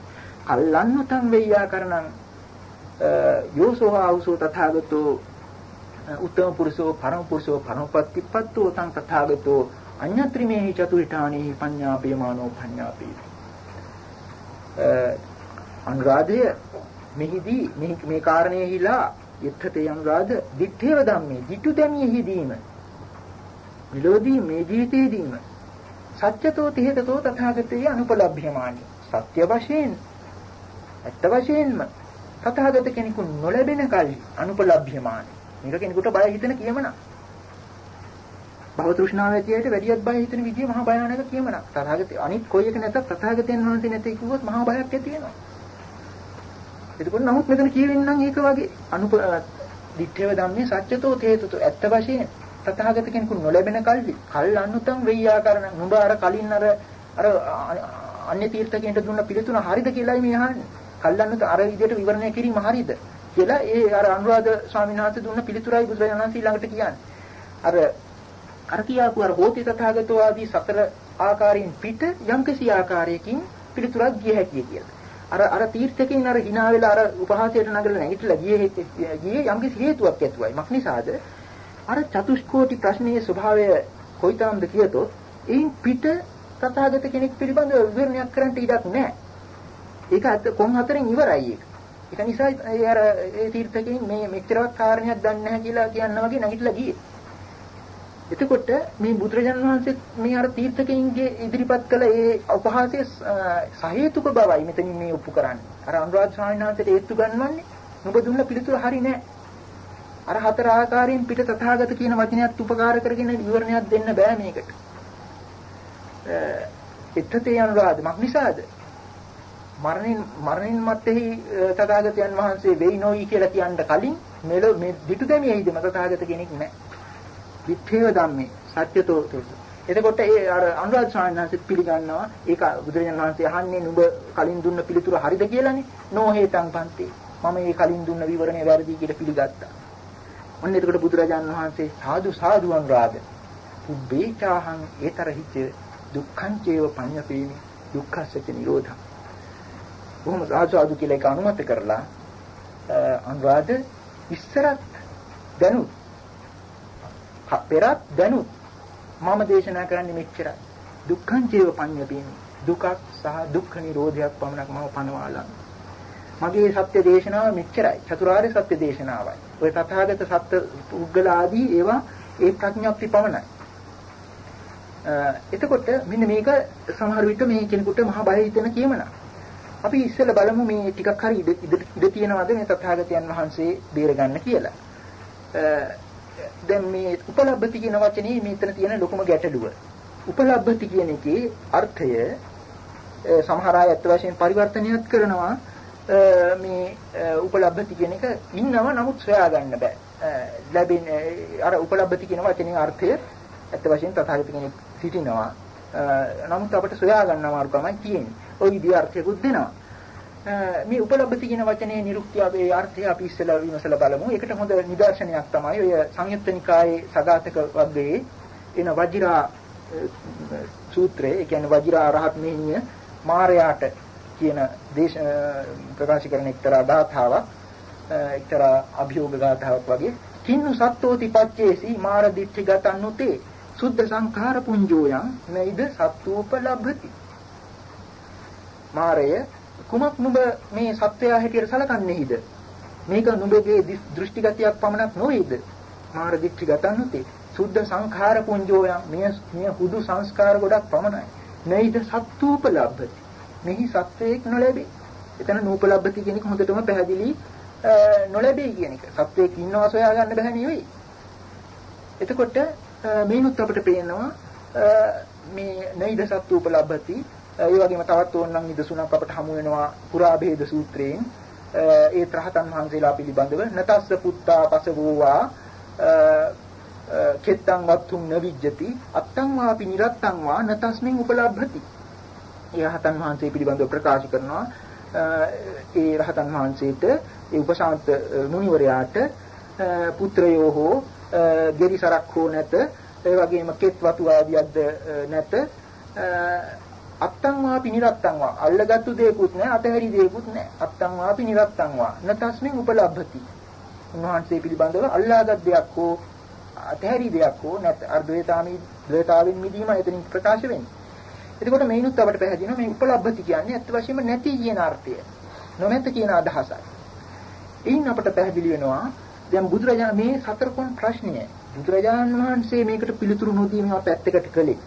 කල්ලන්නතං වෙය්‍යාකරණං යෝසෝ ආවසෝ තථාගතෝ උත්තම පුරුෂෝ පරම පුරුෂෝ පරමපත්තිපත්තෝ තං තථාගතෝ අඤ්ඤත්‍රිමේහි චතුරිඨානේහි පඤ්ඤාපේමානෝ පඤ්ඤාපේ. අනුරාධය මෙහිදී මේ මේ කාරණේහිලා යත්තේ අනුරාධ දිත්තේව ධම්මේ dittu දැමියෙහිදීම විලෝදී මේ ජීවිතයේදීම සත්‍යතෝ තිහෙතතෝ තථාගතේ අනුපලබ්භ්‍යමානි සත්‍ය වශයෙන් ඇත්ත වශයෙන්ම තථාගත කෙනෙකු නොලැබෙන කල්හි අනුපලබ්ධ්‍යමාන. මේක කෙනෙකුට බය හිතෙන කියමනක්. භව තෘෂ්ණාව ඇතියට වැඩියත් බය හිතෙන විදිය මහා භයානක කියමනක්. තථාගත අනිත් කොයි එක නැතත් තථාගතයන් වහන්සේ නැති කිව්වොත් මහා බයක් ඇති වෙනවා. එතකොට නමුත් මෙතන කියවෙන්නේ නම් ඒක වගේ අනුප දිත්තේව ධම්මේ සත්‍යතෝ තේතතෝ ඇත්ත වශයෙන් තථාගත කෙනෙකු නොලැබෙන කල්හි කල් අනුතම් වෙయ్యාකරණ නුඹ අර කලින් අර අර අන්‍ය තීර්ථකයන්ට දුන්න පිළිතුර හරිද කියලායි මේ අහන්නේ. කල් අනුත අර විදිහට විවරණය කිරීම හරිද කියලා ඒ අර අනුරාධ ස්වාමීන් වහන්සේ දුන්න පිළිතුරයි බුදුරජාණන් වහන්සේ ළඟට කියන්නේ. අර අර කියාපු අර හෝති තථාගතෝ ආදී සතර ආකාරයෙන් පිට යම්කිසි ආකාරයකින් පිළිතුරක් ගිය හැකියි කියලා. අර අර තීර්ථකෙන් අර hina වෙලා අර උපහාසයට නගලා නැගිටලා ගියේ ගියේ යම්කිසි හේතුවක් ඇතුවයි. මක් නිසාද? අර චතුෂ්කෝටි ප්‍රශ්නයේ ස්වභාවය කොයිතරම්ද කියතොත් එයින් පිට තථාගත කෙනෙක් පිළිබඳව විවරණයක් කරන්න ඉඩක් නැහැ. ඒක අත කොන් හතරෙන් ඉවරයි ඒක. ඒක නිසා ඒ අර ඒ තීර්ථකෙන් මේ මෙච්චරවත් කාරණයක් දන්නේ නැහැ කියලා කියනවා වගේ නැගිටලා ගියේ. එතකොට මේ බුදුරජාණන් වහන්සේ මේ අර තීර්ථකයන්ගේ ඉදිරිපත් කළ ඒ උපහාසයේ සහේතුක බවයි මෙතනින් මේ ඔප්පු කරන්නේ. අර අනුරාධ ස්වාමීන් වහන්සේට ඒත්තු ගන්නවන්නේ නුඹ දුන්න පිළිතුර හරි නෑ. අර හතර ආකාරයෙන් පිට තථාගත කියන වචනයත් උපකාර කරගෙන විවරණයක් දෙන්න බෑ මේකට. එත්තේ අනුරාධ මක් නිසාද? මරණින් මරණින් මත්තේහි තථාගතයන් වහන්සේ වෙයි නොයි කියලා කියන්න කලින් මෙලො මේ පිටු දෙමියෙහිදම තථාගත කෙනෙක් නෑ. විත්තේව ධම්මේ සත්‍යතෝ එතකොට ඒ අර අනුරාධ ස්වාමීන් වහන්සේ පිළිගන්නවා ඒක බුදුරජාණන් වහන්සේ අහන්නේ නුඹ කලින් දුන්න පිළිතුර හරිද කියලානේ. නොහේතං පන්ති. මම මේ කලින් දුන්න විවරණය වැරදි කියලා පිළිගත්තා. ඔන්න එතකොට බුදුරජාණන් වහන්සේ සාදු සාදු අනුරාධ උබ්බේචාහං ඒතරහිච දුක්ඛං චේව පඤ්ඤපේමි දුක්ඛස්සච නිරෝධං. බොහොම සාදු සාදු කියලා ඒක අනුමත කරලා අනුරාධ ඉස්සරත් දැනුත් පෙරත් දැනුත් මම දේශනා කරන්නේ මෙච්චරයි. දුක්ඛං චේව පඤ්ඤපේමි. දුකක් සහ දුක්ඛ නිරෝධයක් පමණක් මම පනවාලා. මගේ සත්‍ය දේශනාව මෙච්චරයි. චතුරාර්ය සත්‍ය දේශනාවයි. ඔය තථාගත සත්‍ය උග්ගල ආදී ඒවා ඒ ප්‍රඥාප්ති පමණයි. එතකොට මෙන්න මේක සමහර විට මේ කෙනෙකුට මහ බය හිතෙන කියමනක්. අපි ඉස්සෙල්ලා බලමු මේ ටිකක් හරි ඉඳ තියෙනවද මේ තථාගතයන් වහන්සේ බේරගන්න කියලා. දැන් මේ උපලබ්ධති කියන වචනේ මෙතන තියෙන ලොකුම ගැටලුව. උපලබ්ධති කියන එකේ අර්ථය සමහර අය අත් වශයෙන් පරිවර්තනයත් කරනවා මේ උපලබ්ධති කියන එක ඉන්නව නමුත් සොයා ගන්න බෑ. ලැබෙන අර උපලබ්ධති කියන වචනේ අර්ථය අත් වශයෙන් තථාගත කෙනෙක් සිටිනවා. නමුත් අපිට සොයා ගන්න අමාරුකමයි තියෙන්නේ. ওই විදිහ අර්ථයකුත් දෙනවා. මේ උපලබ්ධති කියන වචනේ නිරුක්තිය අපේ අර්ථය අපි ඉස්සෙල්ලා විමසලා බලමු. ඒකට හොඳ නිදර්ශනයක් තමයි ඔය සංයුත්ත නිකායේ සගතක වර්ගයේ එන වජිරා සූත්‍රය. ඒ කියන්නේ වජිරා රහත් මෙහිණිය මාරයාට කියන දේශ ප්‍රකාශ කරන එක්තරා ධාතාවක් එක්තරා අභියෝග ගාථාවක් වගේ කින්නු සත්තෝති පච්චේසි මාර දිච්ච ගතන්නුතේ සුද්ධ සංඛාර පුඤ්ජෝයං නයිද සත්තුපලබ්ධති මාරය කුමක් නුඹ මේ සත්වයා හැටියට සලකන්නේහිද? මේක නුඹගේ දෘෂ්ටිගතයක් පමණක් නොවේද? මාර දික්ඛිගතන්ති සුද්ධ සංඛාර පුඤ්ජෝයම් මේ මේ හුදු සංස්කාර ගොඩක් පමණයි. නයිද සත්තුපලබ්ධති. මෙහි සත්වයක් නොලැබේ. එතන නූපලබ්ධති කියන එක හොඳටම පැහැදිලි නොලැබේ කියන එක. සත්වයක් ඉන්නවා සොයා ගන්න බෑ නෙවෙයි. එතකොට මේනුත් අපිට පේනවා මේ නයිද සත්තුපලබ්ධති ඒ වගේම තවත් ඕනනම් නිදසුනක් අපට හමු වෙනවා පුරා භේද සූත්‍රයෙන්. ඒ ත්‍රහතන් වහන්සේලා පිළිබඳව නතස්ස පුත්තා පසවෝවා. කෙත්තං වත්තුම් නවිජ්ජති අත්තං වාපි නිරත්තං වා නතස්මින් උපලබ්ධති. ඒ රහතන් වහන්සේ පිළිබඳව ප්‍රකාශ කරනවා. ඒ රහතන් වහන්සේට ඒ උපශාන්ත මුනිවරයාට පුත්‍රයෝ හෝ ගෙරිසරක් හෝ නැත. ඒ වගේම කෙත් වතු ආදියක්ද නැත. අත්තං වාපි නිරත්තං වා අල්ලගත්තු දෙයක්ුත් නැහැ අතහැරි දෙයක්ුත් නැහැ අත්තං වාපි නිරත්තං වා නතස්මින් උපලබ්ධති උන්වහන්සේ පිළිබඳව අල්ලාගත් දෙයක් හෝ අතහැරි දෙයක් හෝ නැත් අර්ධවේතාමි ද්වේතාවෙන් මිදීම එතනින් ප්‍රකාශ වෙන්නේ. එතකොට මේනුත් අපට පැහැදිනවා මේ උපලබ්ධති කියන්නේ ඇත්ත වශයෙන්ම නැති කියන අර්ථය. නොමැත කියන අදහසයි. එයින් අපට පැහැදිලි වෙනවා දැන් බුදුරජාණන් මේ සතර කොන් ප්‍රශ්නය. බුදුරජාණන් වහන්සේ මේකට පිළිතුරු නොදී මේවා පැත්තකට කළේ.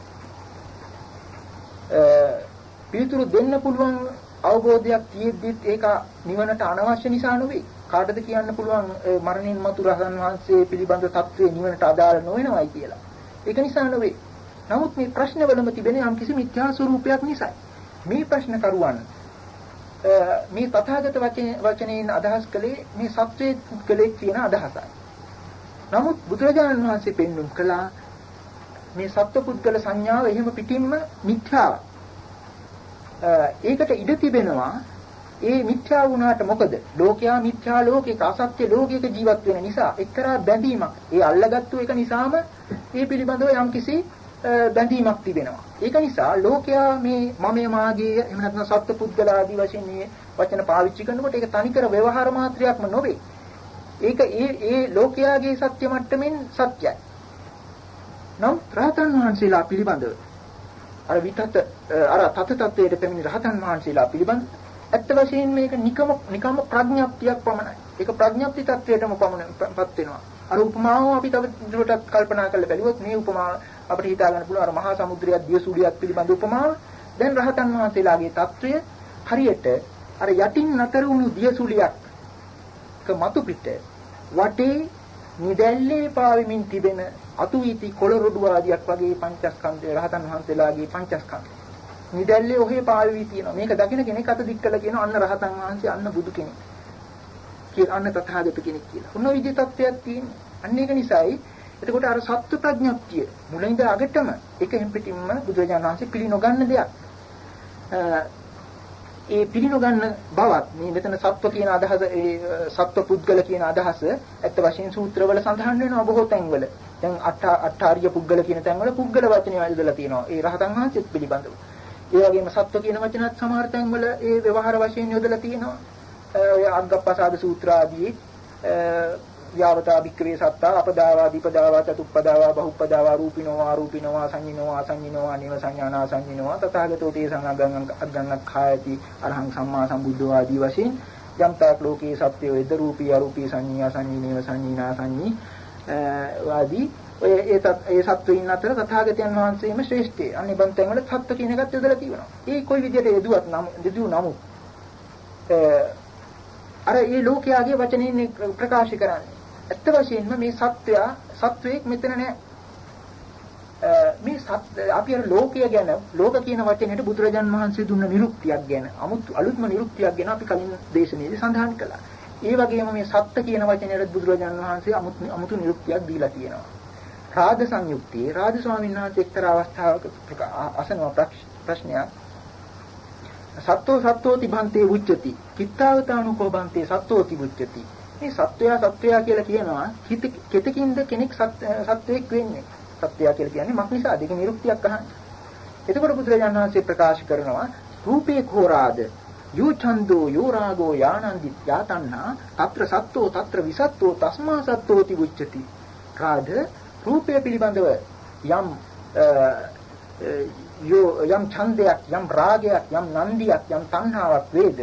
පිළිතුරු දෙන්න පුළුවන් අවබෝධයක් තියෙද්දිත් ඒක නිවනට අනවශ්‍ය නිසා නෙවෙයි කාටද කියන්න පුළුවන් මරණින් මතු රහතන් වහන්සේ පිළිබඳ தત્ත්වය නිවනට අදාළ නොවනවයි කියලා. ඒක නිසා නෙවෙයි. නමුත් මේ ප්‍රශ්නවලම තිබෙන යම්කිසි මිත්‍යා ස්වરૂපයක් නිසායි. මේ ප්‍රශ්න කරුවන් මේ තථාගත වචනයෙන් අදහස් කළේ මේ සත්‍යයේ පුද්ගලයේ කියන අදහසයි. නමුත් බුදුරජාණන් වහන්සේ පෙන්වුම් කළා මේ සත්පුද්ගල සංඥාව එහෙම පිටින්ම මිත්‍යාවක්. ඒකට ඉඩ තිබෙනවා ඒ මිත්‍යා වුණාට මොකද? ලෝකයා මිත්‍යා ලෝකයක අසත්‍ය ලෝකයක ජීවත් වෙන නිසා එක්තරා බැඳීමක්. ඒ අල්ලගත්තු එක නිසාම ඒ පිළිබඳව යම්කිසි බැඳීමක් තිබෙනවා. ඒක නිසා ලෝකයා මේ මමයේ මාගේ එහෙම නැත්නම් සත්පුද්ගල ආදී වශයෙන් මේ වචන පාවිච්චි කරනකොට ඒක තනිකර ව්‍යවහාර මාත්‍රයක්ම නොවේ. ඒක ඒ ඒ ලෝකයාගේ සත්‍ය මට්ටමින් සත්‍යයි. නමුත් රහතන් වහන්සේලා පිළිබඳව අර විතත අර තත තත්වයට පැමිණි රහතන් වහන්සේලා පිළිබඳ ඇත්ත වශයෙන් මේක නිකම නිකම ප්‍රඥාප්තියක් පමණයි. ඒක ප්‍රඥාප්ති තත්වයටම පමණපත් වෙනවා. අර උපමාව අපි තව දුරටත් කල්පනා කරලා බැලුවොත් මේ උපමාව අපිට හිතා ගන්න පුළුවන් අර මහා සමුද්‍රයක් දියසුලියක් පිළිබඳ උපමාව. දැන් රහතන් වහන්සේලාගේ తත්වය හරියට අර යටින් නතර වුණු දියසුලියක් මතු පිට වටේ නිදැල්ලේ පාවෙමින් තිබෙන අතුවිති කොළරොඩු ආදියක් වගේ පංචස්කන්ධය රහතන් වහන්සේලාගේ පංචස්කන්ධය. නිදැල්ලේ ඔහේ පාවෙවි තියෙනවා. මේක දකින කෙනෙක් අත දික් කළා කියනවා අන්න රහතන් වහන්සේ අන්න බුදු කෙනෙක්. කියලා අන්න තථාගත කෙනෙක් කියලා. ඔන්න විදි තත්වයක් තියෙනවා. අන්න ඒක නිසායි එතකොට අර සත්‍ය ප්‍රඥප්තිය මුලින්ද අගටම එක හිම්පිටින්ම බුදුරජාණන් වහන්සේ පිළි නොගන්න දෙයක්. ඒ පිළිනොගන්න බවත් මේ මෙතන සත්ව කියන අදහස ඒ සත්ව පුද්ගල කියන අදහස ඇත්ත වශයෙන් සූත්‍රවල සඳහන් වෙනවා බොහෝ තැන්වල. දැන් අට අටාරිය පුද්ගල කියන තැන්වල පුද්ගල වචනය යොදලා තියෙනවා. ඒ රහතන් වහන්සේත් පිළිබඳව. ඒ වගේම සත්ව කියන වචනත් සමහර තැන්වල ඒ ව්‍යවහාර වශයෙන් යොදලා තියෙනවා. ඔය අග්ගප්පසාද සූත්‍ර ආදී යාවතා භික්කවේ සත්තා අපදාවා දීපදාවා චතුප්පදාවා බහුප්පදාවා රූපිනෝවා රූපිනෝවා සංඤිනෝවා සංඤිනෝවා නිව සංඥානා සංඤිනෝවා තථාගතෝ තේ සංගංගං අග්ගං khායති අරහං සම්මා සම්බුද්ධෝ ආදී වශයෙන් යම්තාක් ලෝකේ සත්‍යෝ එද රූපී අරූපී සංඤ්ඤා සංඤිනේව සංඤිනා සංඤී වාදී ඔය ඒ ඒ සත්වයින් අතර තථාගතයන් වහන්සේම ශ්‍රේෂ්ඨයි. අනිබන් තැන් වල සත්ව කියන එකත් යොදලා තියෙනවා. ඒ කොයි විදිහට යදුවත් නම් යදු නමුත් අර ඒ ලෝකයාගේ වචනින් ප්‍රකාශ කරන්නේ ඇත්ත වශයෙන්ම මේ සත්වයා සත්වයක් මෙතන නැහැ. මේ සත් අපි අර ලෝකය ගැන ලෝක කියන වචනේට බුදුරජාන් වහන්සේ දුන්න නිරුක්තියක් ගැන අමුතු අලුත්ම නිරුක්තියක් ගැන අපි කලින් දේශනාවේදී සඳහන් කළා. ඒ වගේම මේ සත්ත්‍ය කියන වචනේට බුදුරජාන් වහන්සේ අමුතු අමුතු නිරුක්තියක් දීලා තියෙනවා. රාග සංයුක්තියේ රාජ ස්වාමීන් වහන්සේ එක්තරා අවස්ථාවක අසන ප්‍රශ්නයක් සත්වෝ සත්වෝති භන්තේ උච්චති කිත්තාවතානුකෝ භන්තේ සත්වෝති උච්චති මේ සත්වයා සත්වයා කියලා කියනවා. හිත කෙතකින්ද කෙනෙක් සත්වෙක් වෙන්නේ? සත්වයා කියලා කියන්නේ මක් නිසාද ඒක නිරුක්තියක් අහන්නේ එතකොට බුදුරජාණන් වහන්සේ ප්‍රකාශ කරනවා රූපේ ඛෝරාද යෝ ඡන්தோ යෝ රාගෝ යානන්දි යාතන්නා? తත්‍ර සත්තෝ తත්‍ර විසත්තෝ తස්මා සත්තෝති උච්චති රාධ රූපය පිළිබඳව යම් යම් ඡන්දයක් යම් රාගයක් යම් නන්දියක් යම් තණ්හාවක් වේද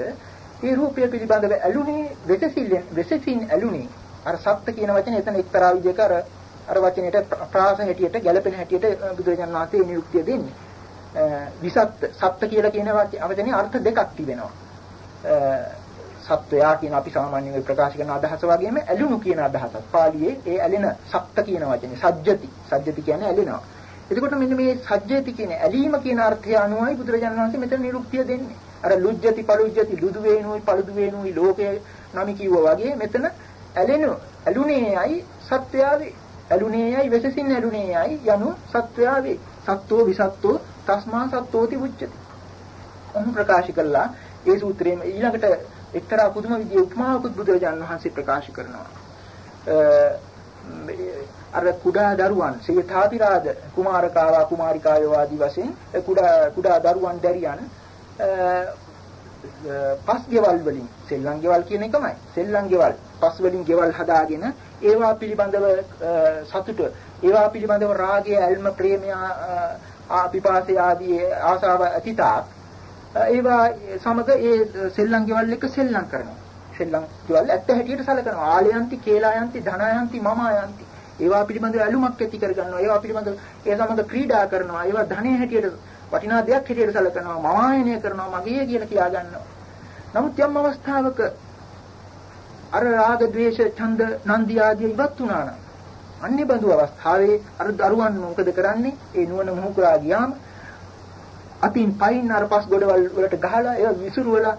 ඒ රූපය පිළිබඳව ඇලුනේ වෙසසිල්ලෙන් වෙසසින් ඇලුනේ. අර සත්ත්‍ය කියන වචනේ එතන එක්තරා විදිහක අර අර වචනේට ප්‍රාස හැටියට ගැළපෙන හැටියට බුදුරජාණන් වහන්සේ නිරුක්තිය දෙන්නේ. විසත් සත්ත්‍ය කියලා කියන වචනේ අර්ථ දෙකක් තිබෙනවා. සත්වයා කියන අපි සාමාන්‍යයෙන් ප්‍රකාශ කරන අදහස වගේම ඇලුණු කියන අදහසත් පාලියේ ඒ ඇලෙන සත්ත්‍ය කියන වචනේ සජ්ජති. සජ්ජති කියන්නේ ඇලෙනවා. එතකොට මෙන්න මේ සජ්ජති කියන ඇලීම කියන අර්ථය අනුවයි බුදුරජාණන් වහන්සේ මෙතන නිරුක්තිය දෙන්නේ. අර ලුජ්ජති පලුජ්ජති ලුදු වේනුයි පළුදු වේනුයි ලෝකයේ නම කිව්වා වගේ මෙතන ඇලෙනු ඇලුනේයයි සත්‍යාවේ ඇලුනේයයි වෙසසින් ඇලුනේයයි යනු සත්‍යාවේ සත්වෝ විසත්වෝ තස්මා සත්වෝති උච්චති ඔහු ප්‍රකාශ කළා. ඒ සූත්‍රයේ ඊළඟට එක්තරා පුදුම විදිහේ උපමාවකුත් බුදුරජාණන් වහන්සේ ප්‍රකාශ කරනවා. අර කුඩා දරුවන් සියථාපිරාද කුමාරකාවා කුමාරිකායෝ ආදී වශයෙන් කුඩා කුඩා දරුවන් දැරියන් පස් ගෙවල් වලින් සෙල්ලම් ගෙවල් කියන එකමයි. සෙල්ලම් ගෙවල් පස් වලින් ගෙවල් හදාගෙන ඒවා පිළිබඳව සතුට, ඒවා පිළිබඳව රාගය, ඇල්ම, ප්‍රේමය, ආපිපාසය ආදී ආසාව අතීතාක් ඒවා සමග ඒ සෙල්ලම් ගෙවල් එක සෙල්ලම් කරනවා. සෙල්ලම් ගෙවල් ඇත්ත හැටියට සැලකනවා. ආලයන්ති, කේලායන්ති, ධනයන්ති, මමායන්ති. ඒවා පිළිබඳව ඇලුමක් ඇති කරගන්නවා. ඒවා පිළිබඳව ඒ සමග ක්‍රීඩා කරනවා. ඒවා ධනෙ හැටියට වටිනා දෙයක් හැටියට සැලකනවා මම ආයනය කරනවා මගේ කියලා කියා ගන්නවා නමුත් යම් අවස්ථාවක අර රාග ద్వේෂ ඡන්ද නන්දි ආදී ඉවත් වුණා නම් අන්නේ බඳු අවස්ථාවේ අර දරුවන් මොකද කරන්නේ? ඒ නුවණ මොහු කරා ගියාම අතින් පයින් අර පස් ගොඩවල් වලට ගහලා ඒවා විසිරුවලා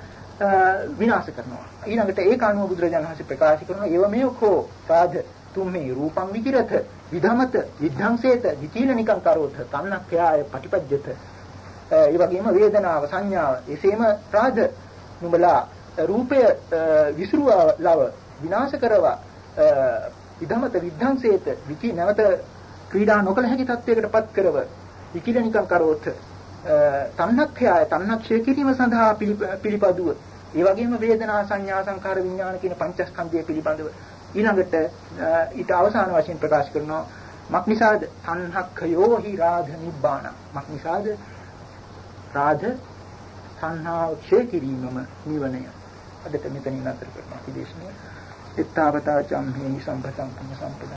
විනාශ කරනවා. ඊළඟට ඒක අනුව බුදුරජාණන් වහන්සේ ප්‍රකාශ කරනවා ඒව මේ කෝ සාධ තුම්මේ රූපං විකිරත විධමත විද්ධංසේත විචීලනිකං කරෝත තන්නක්ඛයාය පටිපජ්ජත ඒ වගේම වේදනාව සංඥාව එසේම රාග නුඹලා රූපය විසිරුවලව විනාශ කරවා විධමත විද්ධංසේත විචි නැවත ක්‍රීඩා නොකළ හැකි තත්වයකටපත් කරව විකිලනිකං කරෝත තණ්හක්ඛයය තණ්හක්ෂය කිරීම සඳහා පිළිපදුව. ඒ වගේම වේදනා සංඥා සංකාර විඥාන කියන පංචස්කන්ධය පිළිබඳව ඊළඟට ඊට අවසාන වශයෙන් ප්‍රකාශ කරනවා. මක්නිසාද තණ්හක්ඛයෝ හි රාධ නිබ්බාන මක්නිසාද රාධ සංහාව ක්ෂය කිරීමම නිවනය අදට මෙතනින් අතර කරනවා. ඉදේශනේ. ittavata camhi sampatang sambada